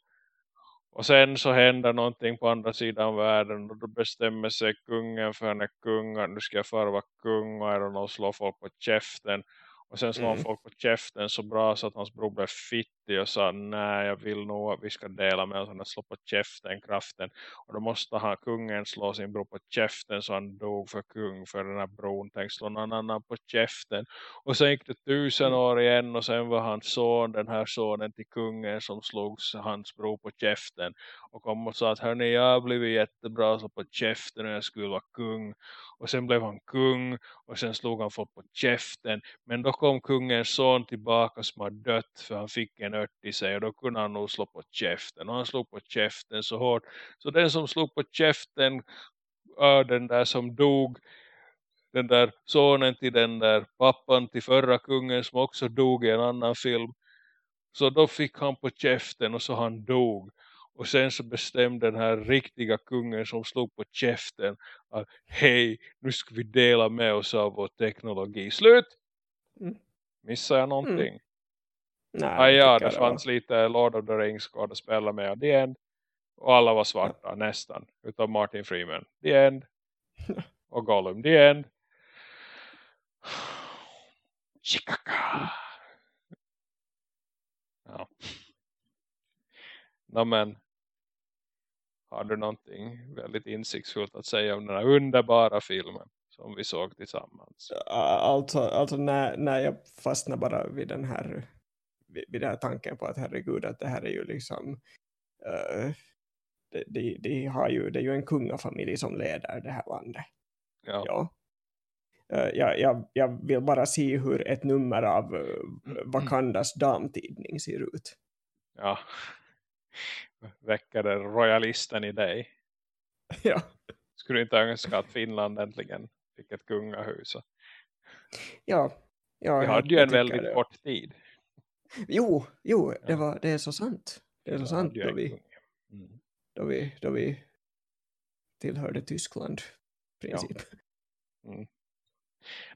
Och sen så händer någonting på andra sidan världen och då bestämmer sig kungen för en kung att nu ska jag fara vara kung och, och slå folk på käften. Och sen slår mm. folk på käften så bra så att hans bror blev fittig och sa nej jag vill nog att vi ska dela med oss. Han slå på käften kraften. Och då måste han kungen slå sin bror på käften så han dog för kung. För den här bron tänkte slå någon annan på käften. Och sen gick det tusen mm. år igen och sen var hans son, den här sonen till kungen som slog hans bror på käften. Och kom och sa att hörni jag har blivit jättebra så på käften och jag skulle vara kung. Och sen blev han kung och sen slog han folk på käften. Men då kom kungens son tillbaka som har dött för han fick en ört i sig. Och då kunde han nog slå på käften. Och han slog på käften så hårt. Så den som slog på käften, äh, den där som dog, den där sonen till den där pappan till förra kungen som också dog i en annan film. Så då fick han på käften och så han dog. Och sen så bestämde den här riktiga kungen som slog på käften att hej, nu ska vi dela med oss av vår teknologi. Slut! Mm. Missar jag någonting? Mm. Nej, ah, ja, det fanns var. lite Lord of the Rings skådespelare med. The End. Och alla var svarta, ja. nästan. Utom Martin Freeman. The End. <laughs> och Gollum. The End. Chicago. Ja. No, men har du någonting väldigt insiktsfullt att säga om den här underbara filmen som vi såg tillsammans? Alltså, alltså när, när jag fastnar bara vid den här vid den här tanken på att herregud att det här är ju liksom uh, det, de, de har ju, det är ju en kungafamilj som leder det här landet. Ja. ja. Uh, jag, jag, jag vill bara se hur ett nummer av uh, Wakandas damtidning ser ut. Ja, väcker det royalisten i dig. <laughs> Ja. Skulle du inte önska att Finland äntligen fick ett kungahus? Ja. ja Vi hade ju en väldigt det. kort tid. Jo, jo det, var, det är så sant. Det är så sant då vi, mm. då, vi, då vi tillhörde Tyskland princip. Ja. Mm.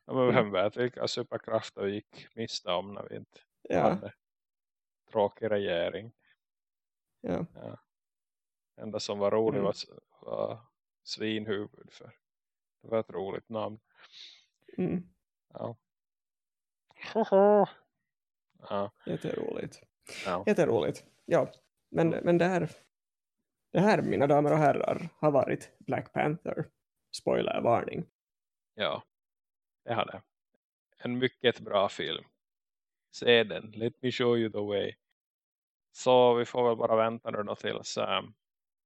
Ja, men vem vet vilka superkrafter vi gick miste om när vi inte ja. hade tråkig regering. Ja. ja. Enda som var roligt mm. var, var svinhuvud för det var ett roligt namn. Mm. Ja. ja. Jätteroligt. Ja. Jätteroligt. Ja, men, men det, här, det här, mina damer och herrar, har varit Black Panther. Spoilervarning. Ja. det har det. En mycket bra film. Se den. Let me show you the way. Så vi får väl bara vänta nu då tills um,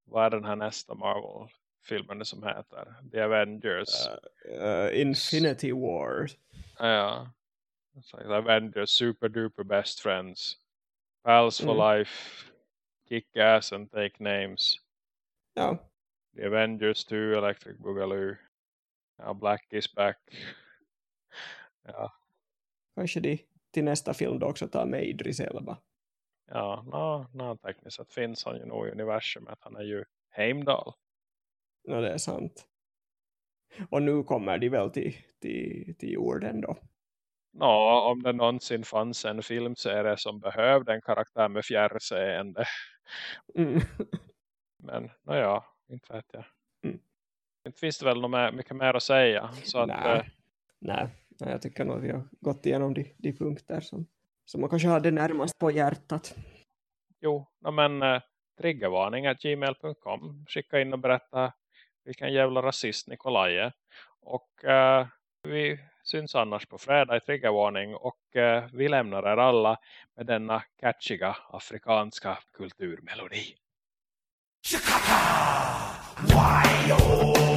vad är den här nästa Marvel-filmen som heter? The Avengers. Uh, uh, Infinity War. Ja. Like Avengers, Super Duper Best Friends. Pals for Mm. Life. Kick Ass and Take Names. Ja, The Avengers 2, Electric Boogaloo. Ja, Black is back. Ja, kanske de till nästa film då också tar med Idris Elba. Ja no, no, tekniskt sett finns han ju nog i universumet. Han är ju Heimdall. Ja, det är sant. Och nu kommer de väl till, till, till jorden då. Nå, om det någonsin fanns en filmserie som behövde en karaktär med fjärrseende. Mm. Men nåja, inte vet jag. Mm. Inte finns det väl något mer, mycket mer att säga. Så att, Nej. eh, Nej, nej, jag tycker nog att vi har gått igenom de, de punkter som, som man kanske hade närmast på hjärtat. jo, men eh, triggervarning.gmail.com Skicka in och berätta vilken jävla rasist Nikolaj är. Och eh, vi syns annars på fredag i triggervarning. Och eh, vi lämnar er alla med denna catchiga afrikanska kulturmelodi. Spoiler och